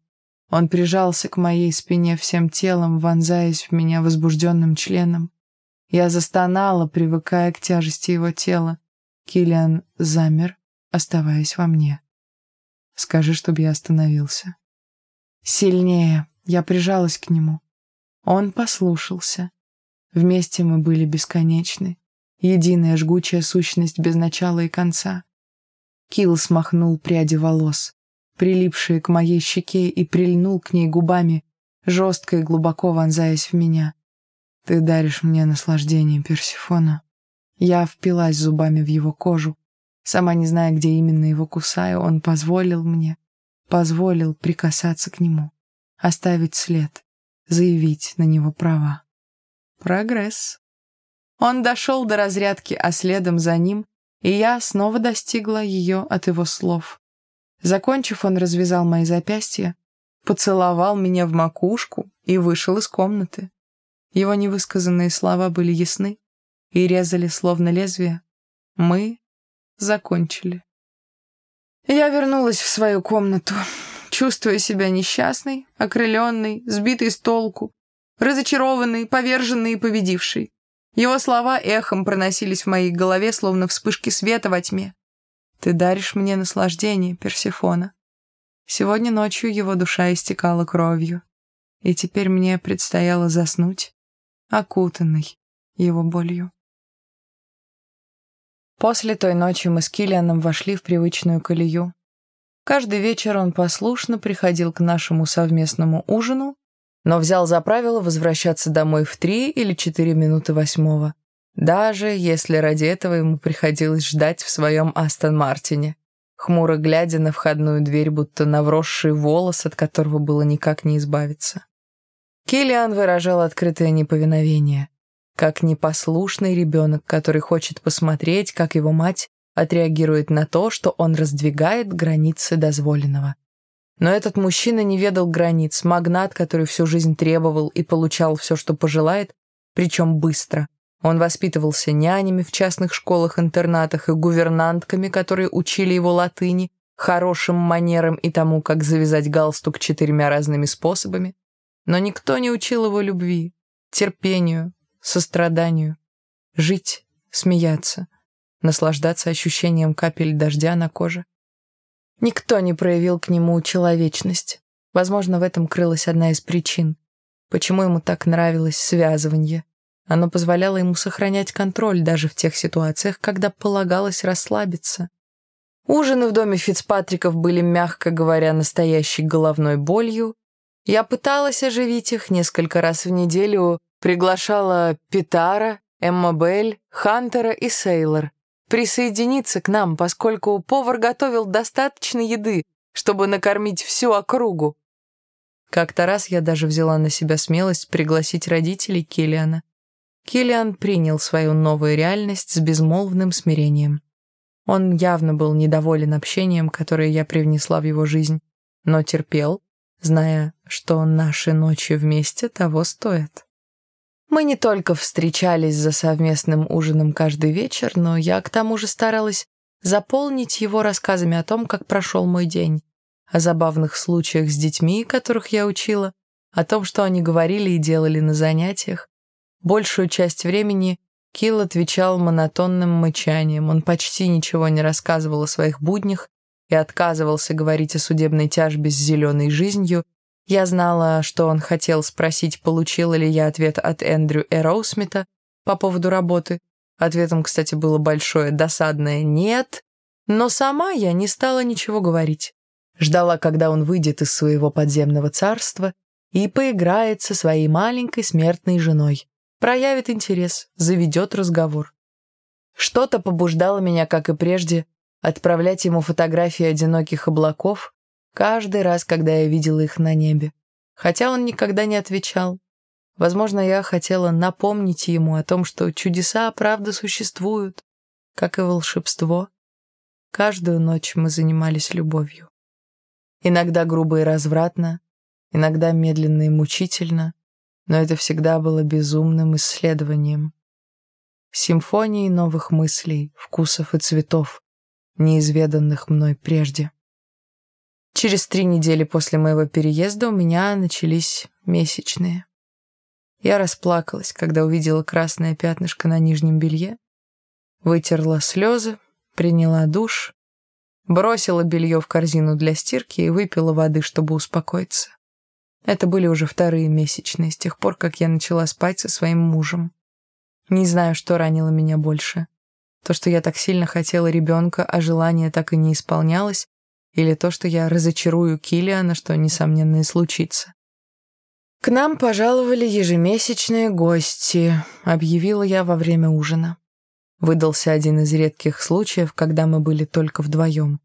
A: Он прижался к моей спине всем телом, вонзаясь в меня возбужденным членом. Я застонала, привыкая к тяжести его тела. Киллиан замер, оставаясь во мне. «Скажи, чтобы я остановился». Сильнее я прижалась к нему. Он послушался. Вместе мы были бесконечны. Единая жгучая сущность без начала и конца. Килл смахнул пряди волос прилипшие к моей щеке, и прильнул к ней губами, жестко и глубоко вонзаясь в меня. «Ты даришь мне наслаждение, Персифона». Я впилась зубами в его кожу. Сама не зная, где именно его кусаю, он позволил мне, позволил прикасаться к нему, оставить след, заявить на него права. Прогресс. Он дошел до разрядки, а следом за ним, и я снова достигла ее от его слов. Закончив, он развязал мои запястья, поцеловал меня в макушку и вышел из комнаты. Его невысказанные слова были ясны и резали словно лезвие. Мы закончили. Я вернулась в свою комнату, чувствуя себя несчастной, окрыленной, сбитой с толку, разочарованной, поверженной и победившей. Его слова эхом проносились в моей голове, словно вспышки света во тьме. «Ты даришь мне наслаждение, Персифона». Сегодня ночью его душа истекала кровью, и теперь мне предстояло заснуть, окутанный его болью. После той ночи мы с Киллианом вошли в привычную колею. Каждый вечер он послушно приходил к нашему совместному ужину, но взял за правило возвращаться домой в три или четыре минуты восьмого, даже если ради этого ему приходилось ждать в своем Астон Мартине, хмуро глядя на входную дверь, будто на вросший волос, от которого было никак не избавиться. Киллиан выражал открытое неповиновение, как непослушный ребенок, который хочет посмотреть, как его мать отреагирует на то, что он раздвигает границы дозволенного. Но этот мужчина не ведал границ, магнат, который всю жизнь требовал и получал все, что пожелает, причем быстро. Он воспитывался нянями в частных школах-интернатах и гувернантками, которые учили его латыни, хорошим манерам и тому, как завязать галстук четырьмя разными способами. Но никто не учил его любви, терпению, состраданию, жить, смеяться, наслаждаться ощущением капель дождя на коже. Никто не проявил к нему человечность. Возможно, в этом крылась одна из причин, почему ему так нравилось связывание. Оно позволяло ему сохранять контроль даже в тех ситуациях, когда полагалось расслабиться. Ужины в доме Фицпатриков были, мягко говоря, настоящей головной болью, я пыталась оживить их несколько раз в неделю, приглашала Питара, Эмма Белль, Хантера и Сейлор присоединиться к нам, поскольку повар готовил достаточно еды, чтобы накормить всю округу. Как-то раз я даже взяла на себя смелость пригласить родителей Киллиана. Киллиан принял свою новую реальность с безмолвным смирением. Он явно был недоволен общением, которое я привнесла в его жизнь, но терпел, зная, что наши ночи вместе того стоят. Мы не только встречались за совместным ужином каждый вечер, но я к тому же старалась заполнить его рассказами о том, как прошел мой день, о забавных случаях с детьми, которых я учила, о том, что они говорили и делали на занятиях. Большую часть времени Килл отвечал монотонным мычанием, он почти ничего не рассказывал о своих буднях, и отказывался говорить о судебной тяжбе с зеленой жизнью, я знала, что он хотел спросить, получила ли я ответ от Эндрю Эроусмита по поводу работы. Ответом, кстати, было большое досадное «нет», но сама я не стала ничего говорить. Ждала, когда он выйдет из своего подземного царства и поиграет со своей маленькой смертной женой, проявит интерес, заведет разговор. Что-то побуждало меня, как и прежде, отправлять ему фотографии одиноких облаков каждый раз, когда я видела их на небе. Хотя он никогда не отвечал. Возможно, я хотела напомнить ему о том, что чудеса правда существуют, как и волшебство. Каждую ночь мы занимались любовью. Иногда грубо и развратно, иногда медленно и мучительно, но это всегда было безумным исследованием. Симфонией новых мыслей, вкусов и цветов, неизведанных мной прежде. Через три недели после моего переезда у меня начались месячные. Я расплакалась, когда увидела красное пятнышко на нижнем белье, вытерла слезы, приняла душ, бросила белье в корзину для стирки и выпила воды, чтобы успокоиться. Это были уже вторые месячные, с тех пор, как я начала спать со своим мужем. Не знаю, что ранило меня больше. То, что я так сильно хотела ребенка, а желание так и не исполнялось, или то, что я разочарую Килиана, что, несомненно, и случится. «К нам пожаловали ежемесячные гости», — объявила я во время ужина. Выдался один из редких случаев, когда мы были только вдвоем.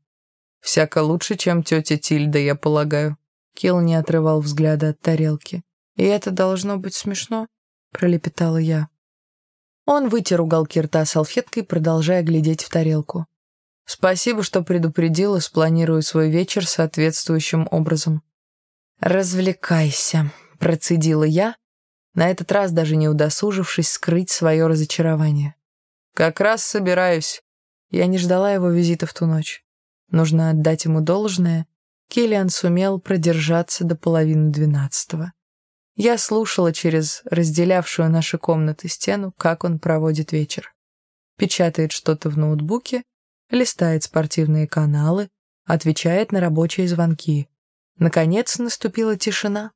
A: «Всяко лучше, чем тетя Тильда, я полагаю». Килл не отрывал взгляда от тарелки. «И это должно быть смешно», — пролепетала я. Он вытер уголки рта салфеткой, продолжая глядеть в тарелку. Спасибо, что предупредила, спланирую свой вечер соответствующим образом. «Развлекайся», — процедила я, на этот раз даже не удосужившись скрыть свое разочарование. «Как раз собираюсь». Я не ждала его визита в ту ночь. Нужно отдать ему должное. Киллиан сумел продержаться до половины двенадцатого. Я слушала через разделявшую наши комнаты стену, как он проводит вечер. Печатает что-то в ноутбуке, листает спортивные каналы, отвечает на рабочие звонки. Наконец наступила тишина.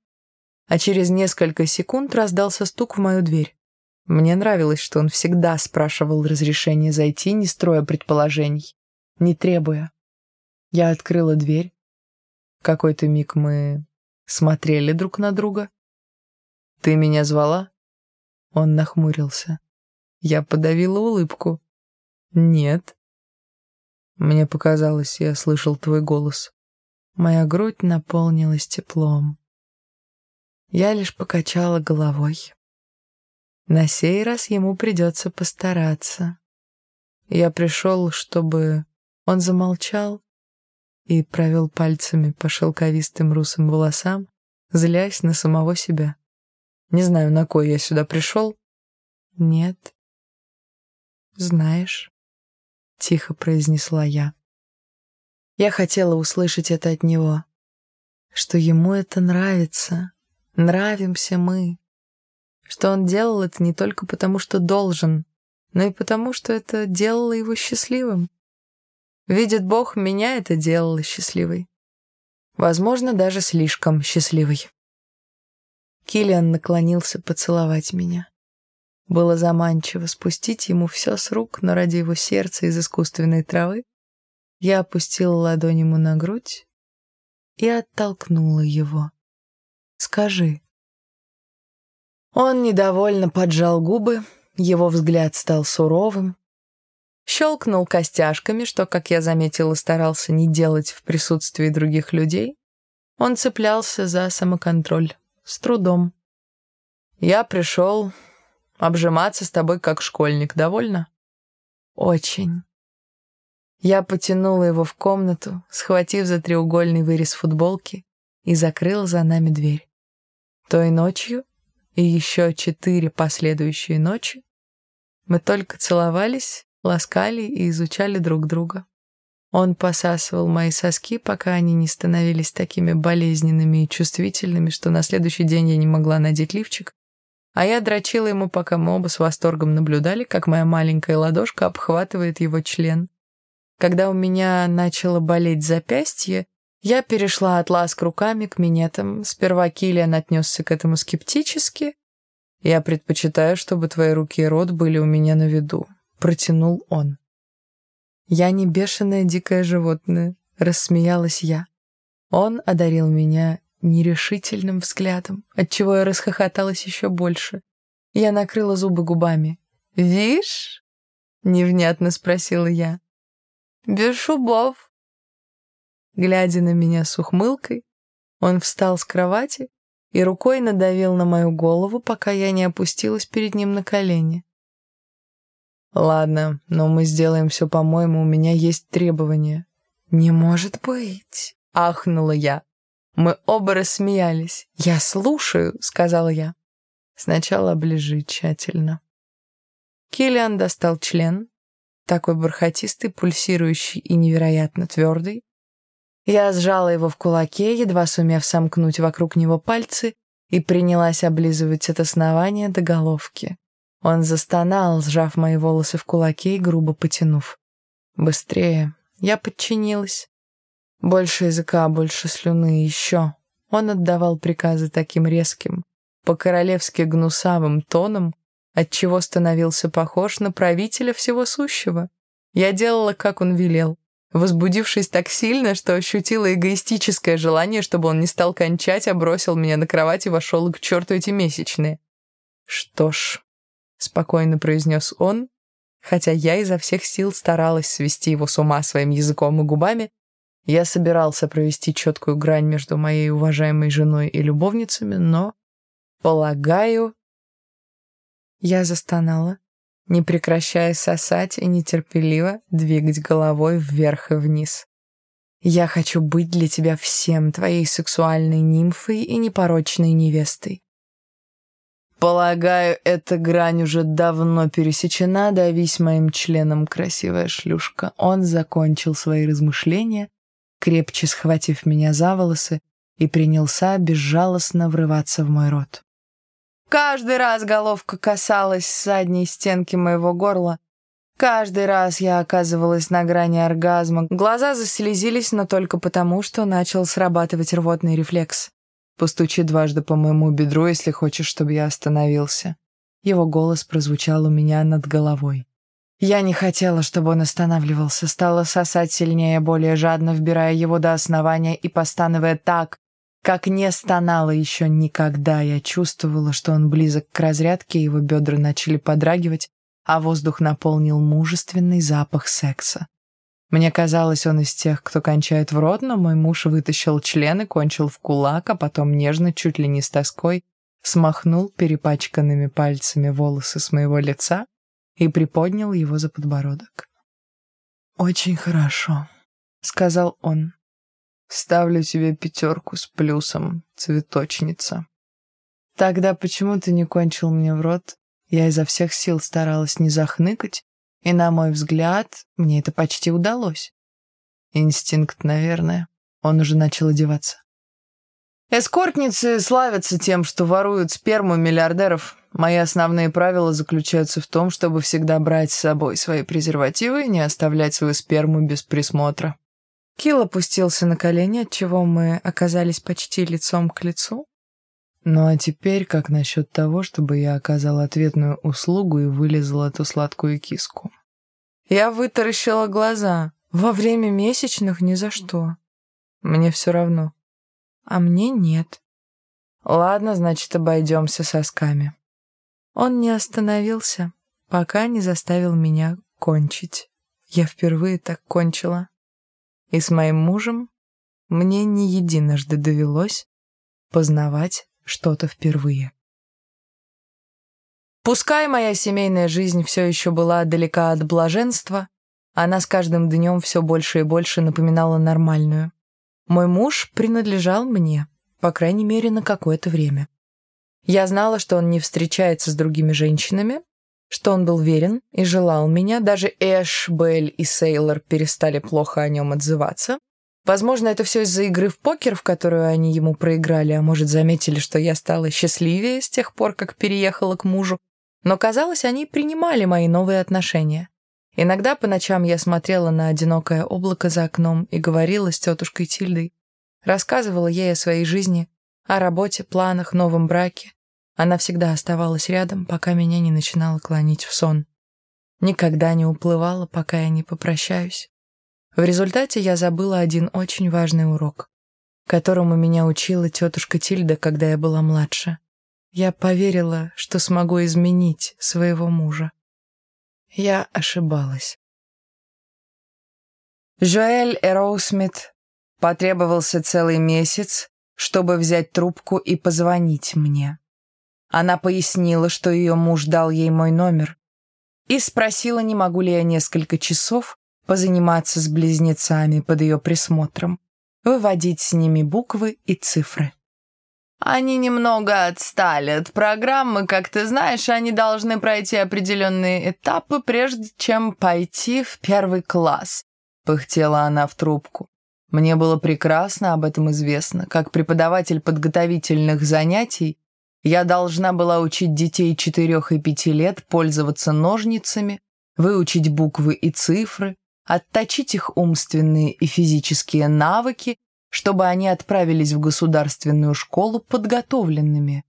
A: А через несколько секунд раздался стук в мою дверь. Мне нравилось, что он всегда спрашивал разрешения зайти, не строя предположений, не требуя. Я открыла дверь. Какой-то миг мы смотрели друг на друга. «Ты меня звала?» Он нахмурился. Я подавила улыбку. «Нет». Мне показалось, я слышал твой голос. Моя грудь наполнилась теплом. Я лишь покачала головой. На сей раз ему придется постараться. Я пришел, чтобы... Он замолчал и провел пальцами по шелковистым русым волосам, злясь на самого себя. Не знаю, на кой я сюда пришел. Нет. Знаешь, тихо произнесла я. Я хотела услышать это от него, что ему это нравится, нравимся мы, что он делал это не только потому, что должен, но и потому, что это делало его счастливым. Видит Бог, меня это делало счастливой. Возможно, даже слишком счастливой. Киллиан наклонился поцеловать меня. Было заманчиво спустить ему все с рук, но ради его сердца из искусственной травы я опустила ладонь ему на грудь и оттолкнула его. «Скажи». Он недовольно поджал губы, его взгляд стал суровым, щелкнул костяшками, что, как я заметила, старался не делать в присутствии других людей. Он цеплялся за самоконтроль с трудом. «Я пришел обжиматься с тобой как школьник. Довольно?» «Очень». Я потянула его в комнату, схватив за треугольный вырез футболки, и закрыла за нами дверь. Той ночью и еще четыре последующие ночи мы только целовались, ласкали и изучали друг друга. Он посасывал мои соски, пока они не становились такими болезненными и чувствительными, что на следующий день я не могла надеть лифчик. А я дрочила ему, пока мы оба с восторгом наблюдали, как моя маленькая ладошка обхватывает его член. Когда у меня начало болеть запястье, я перешла от ласк руками к минетам. Сперва Киллиан отнесся к этому скептически. «Я предпочитаю, чтобы твои руки и рот были у меня на виду», — протянул он. «Я не бешеное дикое животное», — рассмеялась я. Он одарил меня нерешительным взглядом, отчего я расхохоталась еще больше. Я накрыла зубы губами. «Вишь?» — невнятно спросила я. «Без шубов». Глядя на меня с ухмылкой, он встал с кровати и рукой надавил на мою голову, пока я не опустилась перед ним на колени. «Ладно, но мы сделаем все по-моему, у меня есть требования». «Не может быть!» — ахнула я. Мы оба рассмеялись. «Я слушаю», — сказала я. Сначала оближи тщательно. Киллиан достал член, такой бархатистый, пульсирующий и невероятно твердый. Я сжала его в кулаке, едва сумев сомкнуть вокруг него пальцы, и принялась облизывать от основания до головки. Он застонал, сжав мои волосы в кулаке и грубо потянув. Быстрее. Я подчинилась. Больше языка, больше слюны, еще. Он отдавал приказы таким резким, по-королевски гнусавым тоном, отчего становился похож на правителя всего сущего. Я делала, как он велел, возбудившись так сильно, что ощутила эгоистическое желание, чтобы он не стал кончать, а бросил меня на кровать и вошел к черту эти месячные. Что ж, спокойно произнес он, хотя я изо всех сил старалась свести его с ума своим языком и губами, я собирался провести четкую грань между моей уважаемой женой и любовницами, но, полагаю... Я застонала, не прекращая сосать и нетерпеливо двигать головой вверх и вниз. «Я хочу быть для тебя всем, твоей сексуальной нимфой и непорочной невестой. Полагаю, эта грань уже давно пересечена, давись моим членом, красивая шлюшка. Он закончил свои размышления, крепче схватив меня за волосы, и принялся безжалостно врываться в мой рот. Каждый раз головка касалась задней стенки моего горла. Каждый раз я оказывалась на грани оргазма. Глаза заслезились, но только потому, что начал срабатывать рвотный рефлекс. Постучи дважды по моему бедру, если хочешь, чтобы я остановился». Его голос прозвучал у меня над головой. Я не хотела, чтобы он останавливался, стала сосать сильнее, более жадно, вбирая его до основания и постановая так, как не стонала еще никогда. Я чувствовала, что он близок к разрядке, его бедра начали подрагивать, а воздух наполнил мужественный запах секса. Мне казалось, он из тех, кто кончает в рот, но мой муж вытащил член и кончил в кулак, а потом нежно, чуть ли не с тоской, смахнул перепачканными пальцами волосы с моего лица и приподнял его за подбородок. «Очень хорошо», — сказал он. «Ставлю тебе пятерку с плюсом, цветочница». «Тогда почему ты не кончил мне в рот?» Я изо всех сил старалась не захныкать, и, на мой взгляд, мне это почти удалось. Инстинкт, наверное. Он уже начал одеваться. Эскортницы славятся тем, что воруют сперму миллиардеров. Мои основные правила заключаются в том, чтобы всегда брать с собой свои презервативы и не оставлять свою сперму без присмотра. Килл опустился на колени, отчего мы оказались почти лицом к лицу. Ну а теперь как насчет того, чтобы я оказал ответную услугу и вылезал эту сладкую киску? Я вытаращила глаза. Во время месячных ни за что. Мне все равно. А мне нет. Ладно, значит, обойдемся сосками. Он не остановился, пока не заставил меня кончить. Я впервые так кончила. И с моим мужем мне не единожды довелось познавать что-то впервые. Пускай моя семейная жизнь все еще была далека от блаженства, она с каждым днем все больше и больше напоминала нормальную. Мой муж принадлежал мне, по крайней мере, на какое-то время. Я знала, что он не встречается с другими женщинами, что он был верен и желал меня, даже Эш, Белль и Сейлор перестали плохо о нем отзываться, Возможно, это все из-за игры в покер, в которую они ему проиграли, а может, заметили, что я стала счастливее с тех пор, как переехала к мужу. Но, казалось, они принимали мои новые отношения. Иногда по ночам я смотрела на одинокое облако за окном и говорила с тетушкой Тильдой. Рассказывала ей о своей жизни, о работе, планах, новом браке. Она всегда оставалась рядом, пока меня не начинала клонить в сон. Никогда не уплывала, пока я не попрощаюсь. В результате я забыла один очень важный урок, которому меня учила тетушка Тильда, когда я была младше. Я поверила, что смогу изменить своего мужа. Я ошибалась. Жоэль Эроусмит потребовался целый месяц, чтобы взять трубку и позвонить мне. Она пояснила, что ее муж дал ей мой номер, и спросила, не могу ли я несколько часов позаниматься с близнецами под ее присмотром, выводить с ними буквы и цифры. Они немного отстали от программы, как ты знаешь, они должны пройти определенные этапы, прежде чем пойти в первый класс, пыхтела она в трубку. Мне было прекрасно об этом известно. Как преподаватель подготовительных занятий, я должна была учить детей четырех и пяти лет пользоваться ножницами, выучить буквы и цифры, отточить их умственные и физические навыки, чтобы они отправились в государственную школу подготовленными.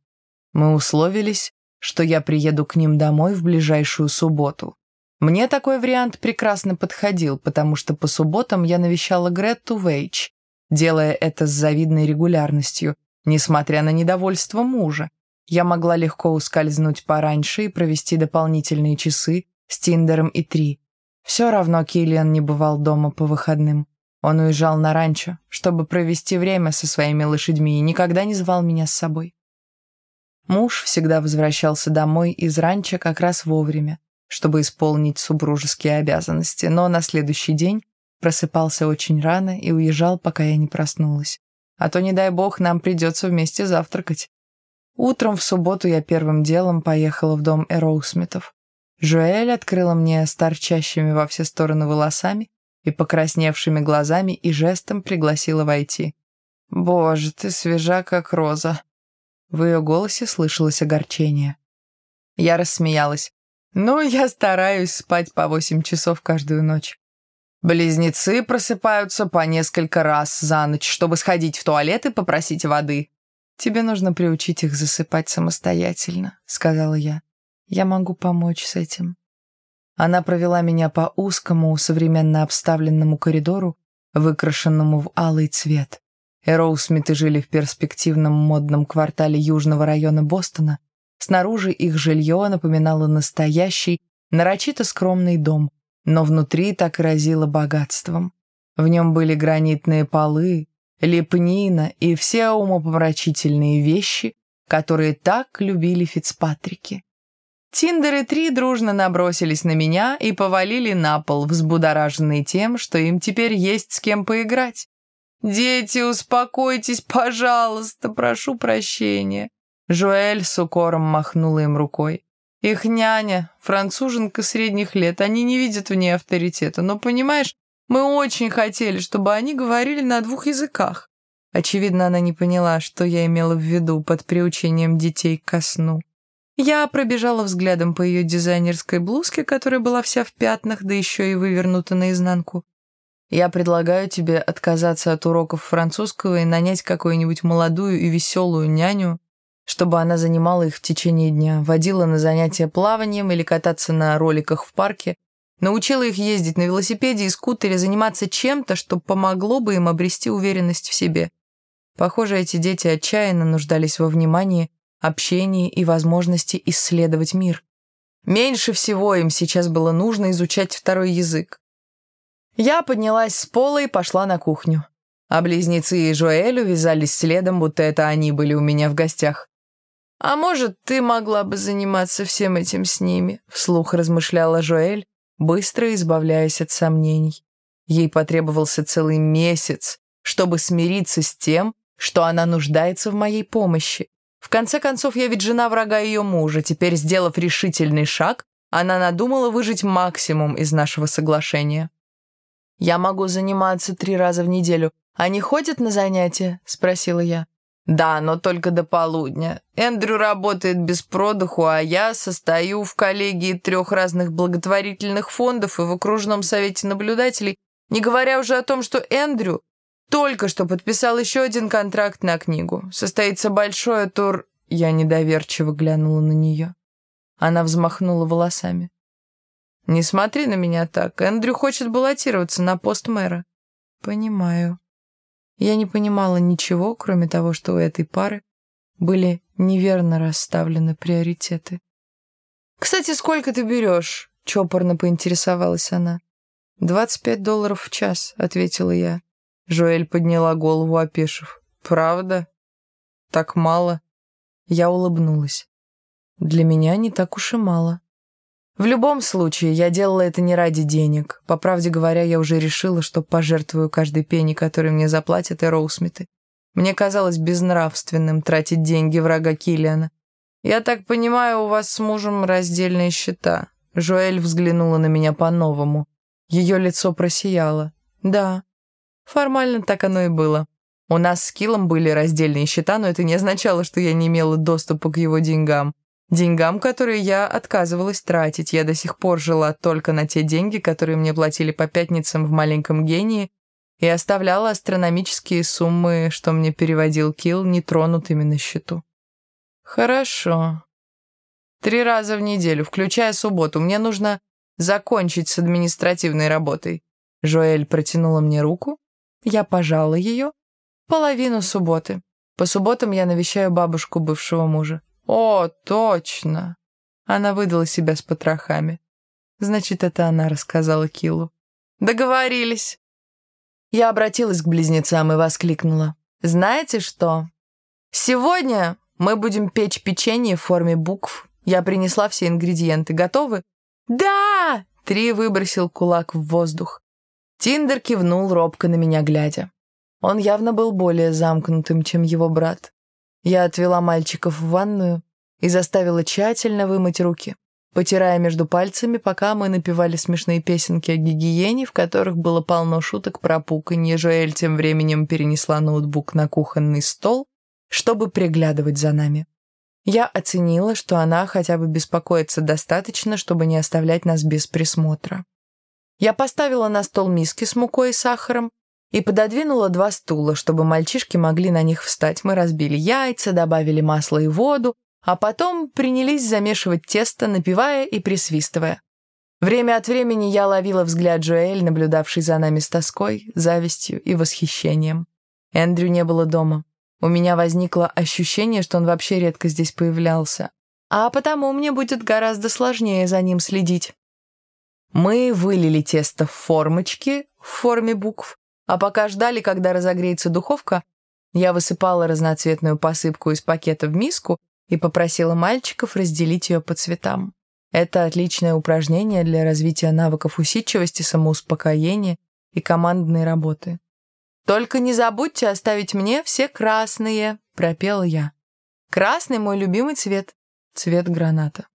A: Мы условились, что я приеду к ним домой в ближайшую субботу. Мне такой вариант прекрасно подходил, потому что по субботам я навещала Гретту Вейч, делая это с завидной регулярностью, несмотря на недовольство мужа. Я могла легко ускользнуть пораньше и провести дополнительные часы с Тиндером и Три, все равно Киллиан не бывал дома по выходным. Он уезжал на ранчо, чтобы провести время со своими лошадьми и никогда не звал меня с собой. Муж всегда возвращался домой из ранчо как раз вовремя, чтобы исполнить супружеские обязанности, но на следующий день просыпался очень рано и уезжал, пока я не проснулась. А то, не дай бог, нам придется вместе завтракать. Утром в субботу я первым делом поехала в дом Эроусмитов. Жуэль открыла мне с торчащими во все стороны волосами и покрасневшими глазами и жестом пригласила войти. «Боже, ты свежа, как роза!» В ее голосе слышалось огорчение. Я рассмеялась. «Ну, я стараюсь спать по восемь часов каждую ночь. Близнецы просыпаются по несколько раз за ночь, чтобы сходить в туалет и попросить воды. Тебе нужно приучить их засыпать самостоятельно», — сказала я. «Я могу помочь с этим». Она провела меня по узкому, современно обставленному коридору, выкрашенному в алый цвет. Эроусмиты жили в перспективном модном квартале южного района Бостона. Снаружи их жилье напоминало настоящий, нарочито скромный дом, но внутри так разило богатством. В нем были гранитные полы, лепнина и все умопомрачительные вещи, которые так любили Фицпатрики. Тиндеры три дружно набросились на меня и повалили на пол, взбудораженные тем, что им теперь есть с кем поиграть. «Дети, успокойтесь, пожалуйста, прошу прощения». Жуэль с укором махнула им рукой. «Их няня, француженка средних лет, они не видят в ней авторитета, но, понимаешь, мы очень хотели, чтобы они говорили на двух языках». Очевидно, она не поняла, что я имела в виду под приучением детей ко сну. Я пробежала взглядом по ее дизайнерской блузке, которая была вся в пятнах, да еще и вывернута наизнанку. Я предлагаю тебе отказаться от уроков французского и нанять какую-нибудь молодую и веселую няню, чтобы она занимала их в течение дня, водила на занятия плаванием или кататься на роликах в парке, научила их ездить на велосипеде и скутере, заниматься чем-то, что помогло бы им обрести уверенность в себе. Похоже, эти дети отчаянно нуждались во внимании, общении и возможности исследовать мир. Меньше всего им сейчас было нужно изучать второй язык. Я поднялась с пола и пошла на кухню. А близнецы и Жоэль увязались следом, будто это они были у меня в гостях. «А может, ты могла бы заниматься всем этим с ними?» — вслух размышляла Жоэль, быстро избавляясь от сомнений. Ей потребовался целый месяц, чтобы смириться с тем, что она нуждается в моей помощи. В конце концов, я ведь жена врага ее мужа. Теперь, сделав решительный шаг, она надумала выжить максимум из нашего соглашения. «Я могу заниматься три раза в неделю. Они ходят на занятия?» — спросила я. «Да, но только до полудня. Эндрю работает без продыху, а я состою в коллегии трех разных благотворительных фондов и в окружном совете наблюдателей, не говоря уже о том, что Эндрю только что подписал еще один контракт на книгу. Состоится большой тур...» Я недоверчиво глянула на нее. Она взмахнула волосами. «Не смотри на меня так. Эндрю хочет баллотироваться на пост мэра». «Понимаю». Я не понимала ничего, кроме того, что у этой пары были неверно расставлены приоритеты. «Кстати, сколько ты берешь?» — чопорно поинтересовалась она. «Двадцать пять долларов в час», — ответила я. Жоэль подняла голову, опешив. «Правда? Так мало?» Я улыбнулась. «Для меня не так уж и мало». В любом случае, я делала это не ради денег. По правде говоря, я уже решила, что пожертвую каждый пенни, который мне заплатят и Роусмиты. Мне казалось безнравственным тратить деньги врага Киллиана. «Я так понимаю, у вас с мужем раздельные счета». Жоэль взглянула на меня по-новому. Ее лицо просияло. «Да, формально так оно и было. У нас с Киллом были раздельные счета, но это не означало, что я не имела доступа к его деньгам. Деньгам, которые я отказывалась тратить, я до сих пор жила только на те деньги, которые мне платили по пятницам в маленьком гении, и оставляла астрономические суммы, что мне переводил Килл, нетронутыми на счету. Хорошо. Три раза в неделю, включая субботу. Мне нужно закончить с административной работой. Жоэль протянула мне руку. Я пожала ее. Половину субботы. По субботам я навещаю бабушку бывшего мужа. «О, точно!» Она выдала себя с потрохами. Значит, это она рассказала Киллу. «Договорились!» Я обратилась к близнецам и воскликнула. «Знаете что? Сегодня мы будем печь печенье в форме букв. Я принесла все ингредиенты. Готовы? «Да!» — Три выбросил кулак в воздух. Тиндер кивнул, робко на меня глядя. Он явно был более замкнутым, чем его брат. Я отвела мальчиков в ванную и заставила тщательно вымыть руки, потирая между пальцами, пока мы напевали смешные песенки о гигиене, в которых было полно шуток про пуканье. Жоэль тем временем перенесла ноутбук на кухонный стол, чтобы приглядывать за нами. Я оценила, что она хотя бы беспокоится достаточно, чтобы не оставлять нас без присмотра. Я поставила на стол миски с мукой и сахаром и пододвинула два стула, чтобы мальчишки могли на них встать. Мы разбили яйца, добавили масло и воду, а потом принялись замешивать тесто, напивая и присвистывая. Время от времени я ловила взгляд Джоэль, наблюдавший за нами с тоской, завистью и восхищением. Эндрю не было дома. У меня возникло ощущение, что он вообще редко здесь появлялся. А потому мне будет гораздо сложнее за ним следить. Мы вылили тесто в формочки в форме букв, а пока ждали, когда разогреется духовка, я высыпала разноцветную посыпку из пакета в миску и попросила мальчиков разделить ее по цветам. Это отличное упражнение для развития навыков усидчивости, самоуспокоения и командной работы. «Только не забудьте оставить мне все красные», — пропела я. «Красный — мой любимый цвет. Цвет граната».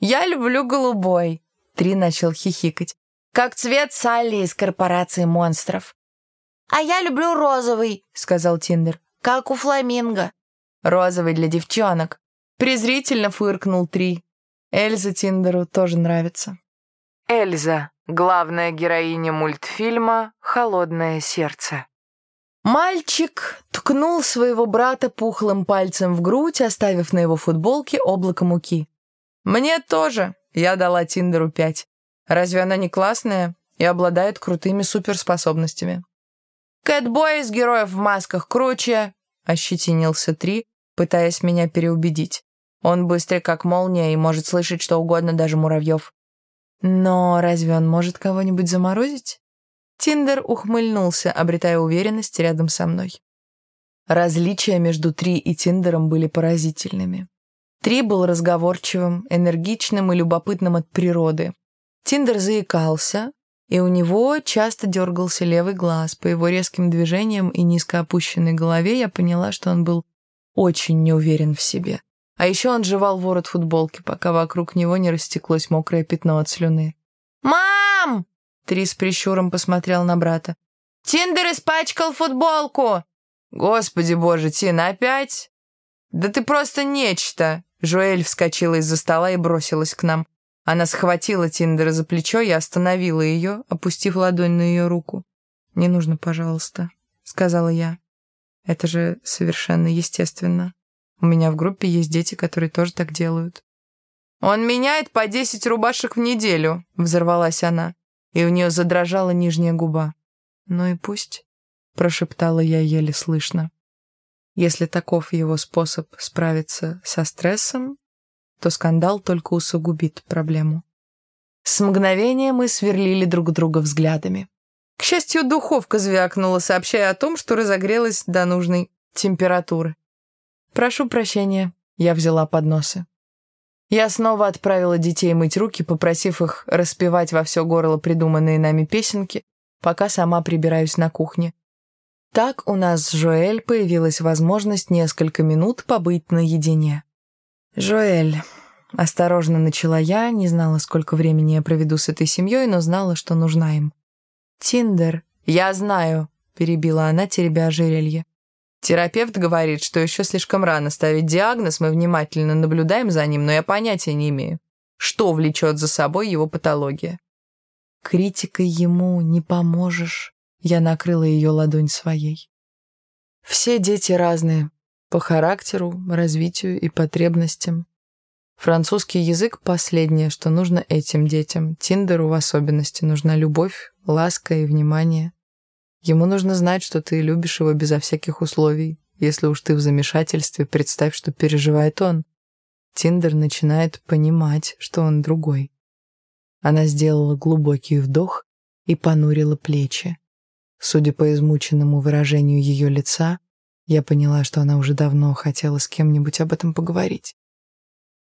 A: «Я люблю голубой», — Три начал хихикать. «Как цвет Салли из корпорации монстров».
B: «А я люблю розовый», — сказал Тиндер. «Как у фламинго».
A: «Розовый для девчонок». Презрительно фыркнул Три. Эльза Тиндеру тоже нравится. Эльза, главная героиня мультфильма «Холодное сердце». Мальчик ткнул своего брата пухлым пальцем в грудь, оставив на его футболке облако муки. «Мне тоже», — я дала Тиндеру пять. «Разве она не классная и обладает крутыми суперспособностями?» «Кэтбой из героев в масках круче», — ощетинился Три, пытаясь меня переубедить. Он быстрый, как молния, и может слышать что угодно, даже муравьев. Но разве он может кого-нибудь заморозить? Тиндер ухмыльнулся, обретая уверенность рядом со мной. Различия между Три и Тиндером были поразительными. Три был разговорчивым, энергичным и любопытным от природы. Тиндер заикался, и у него часто дергался левый глаз. По его резким движениям и низко опущенной голове я поняла, что он был очень неуверен в себе. А еще он жевал ворот футболки, пока вокруг него не растеклось мокрое пятно от слюны.
B: «Мам!»
A: Три с прищуром посмотрел на брата.
B: «Тиндер испачкал футболку!»
A: «Господи боже, Тин, опять?» «Да ты просто нечто!» Жуэль вскочила из-за стола и бросилась к нам. Она схватила Тиндера за плечо и остановила ее, опустив ладонь на ее руку. «Не нужно, пожалуйста», — сказала я. «Это же совершенно естественно. У меня в группе есть дети, которые тоже так делают». «Он меняет по десять рубашек в неделю», — взорвалась она и у нее задрожала нижняя губа. «Ну и пусть», — прошептала я еле слышно. Если таков его способ справиться со стрессом, то скандал только усугубит проблему. С мгновения мы сверлили друг друга взглядами. К счастью, духовка звякнула, сообщая о том, что разогрелась до нужной температуры. «Прошу прощения», — я взяла подносы. Я снова отправила детей мыть руки, попросив их распевать во все горло придуманные нами песенки, пока сама прибираюсь на кухне. Так у нас с Жоэль появилась возможность несколько минут побыть наедине. «Жоэль», — осторожно начала я, не знала, сколько времени я проведу с этой семьей, но знала, что нужна им. «Тиндер». «Я знаю», — перебила она, теребя ожерелье. Терапевт говорит, что еще слишком рано ставить диагноз, мы внимательно наблюдаем за ним, но я понятия не имею, что влечет за собой его патология. Критикой ему не поможешь. Я накрыла ее ладонь своей. Все дети разные, по характеру, развитию и потребностям. Французский язык — последнее, что нужно этим детям. Тиндеру в особенности нужна любовь, ласка и внимание. Ему нужно знать, что ты любишь его безо всяких условий. Если уж ты в замешательстве, представь, что переживает он. Тиндер начинает понимать, что он другой. Она сделала глубокий вдох и понурила плечи. Судя по измученному выражению ее лица, я поняла, что она уже давно хотела с кем-нибудь об этом поговорить.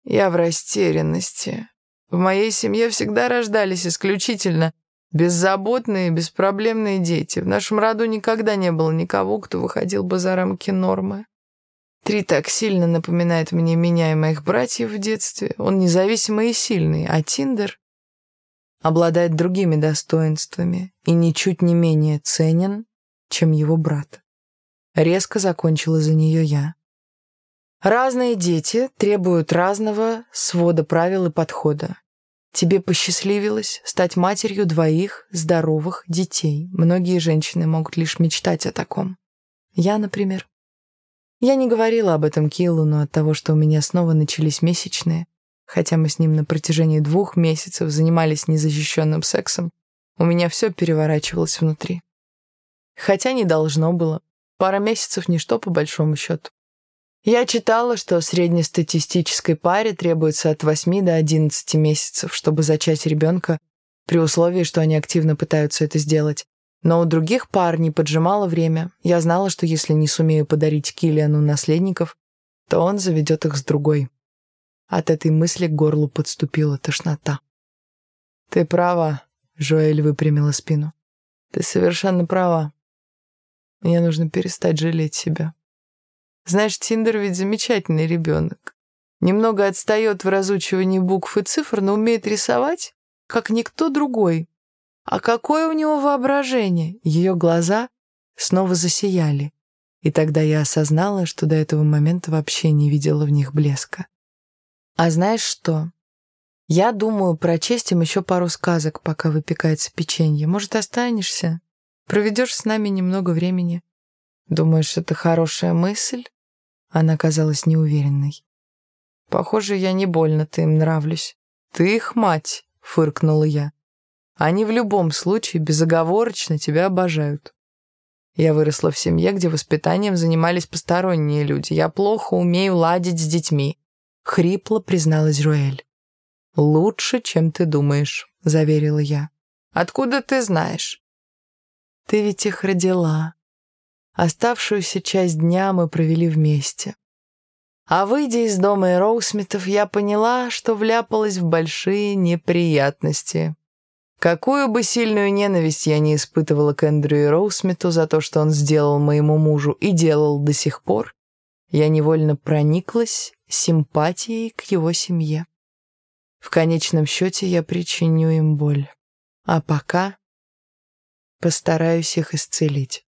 A: «Я в растерянности.
C: В моей семье всегда рождались исключительно беззаботные, беспроблемные дети. В нашем роду никогда не было никого, кто выходил бы за рамки нормы. Три так сильно напоминает мне меня и моих братьев в детстве. Он независимый и сильный, а Тиндер обладает другими достоинствами и ничуть не менее ценен, чем его брат. Резко закончила за нее я. Разные дети требуют разного свода правил и подхода. Тебе посчастливилось стать матерью двоих здоровых детей. Многие женщины могут лишь мечтать о таком. Я, например. Я не говорила об этом Киллу, но от того, что у меня снова начались месячные, хотя мы с ним на протяжении двух месяцев занимались незащищенным сексом, у меня все переворачивалось внутри. Хотя не должно было. Пара месяцев — ничто по большому счету. Я читала, что среднестатистической паре требуется от 8 до 11 месяцев, чтобы зачать ребенка, при условии, что они активно пытаются это сделать. Но у других пар не поджимало время. Я знала, что если не сумею подарить Киллиану наследников, то он заведет их с другой. От этой мысли к горлу подступила тошнота. «Ты права», — Жоэль выпрямила спину. «Ты совершенно права. Мне нужно перестать жалеть себя». Знаешь, Тиндер ведь замечательный ребенок. Немного отстает в разучивании букв и цифр, но умеет рисовать, как никто другой. А какое у него воображение! Ее глаза снова засияли. И тогда я осознала, что до этого момента вообще не видела в них блеска. А знаешь что? Я думаю прочесть им еще пару сказок, пока выпекается печенье. Может, останешься? Проведешь с нами немного времени. Думаешь, это хорошая мысль? Она казалась неуверенной. «Похоже, я не больно-то им нравлюсь. Ты их мать», — фыркнула я. «Они в любом случае безоговорочно тебя обожают». Я выросла в семье, где воспитанием занимались посторонние люди. Я плохо умею ладить с детьми», — хрипло призналась Жуэль. «Лучше, чем ты думаешь», — заверила я. «Откуда ты знаешь?» «Ты ведь их родила», Оставшуюся часть дня мы провели вместе. А выйдя из дома Эроусмитов, я поняла, что вляпалась в большие неприятности. Какую бы сильную ненависть я не испытывала к Эндрю Роусмиту за то, что он сделал моему мужу и делал до сих пор, я невольно прониклась симпатией к его семье. В конечном счете я причиню им боль. А пока постараюсь их исцелить.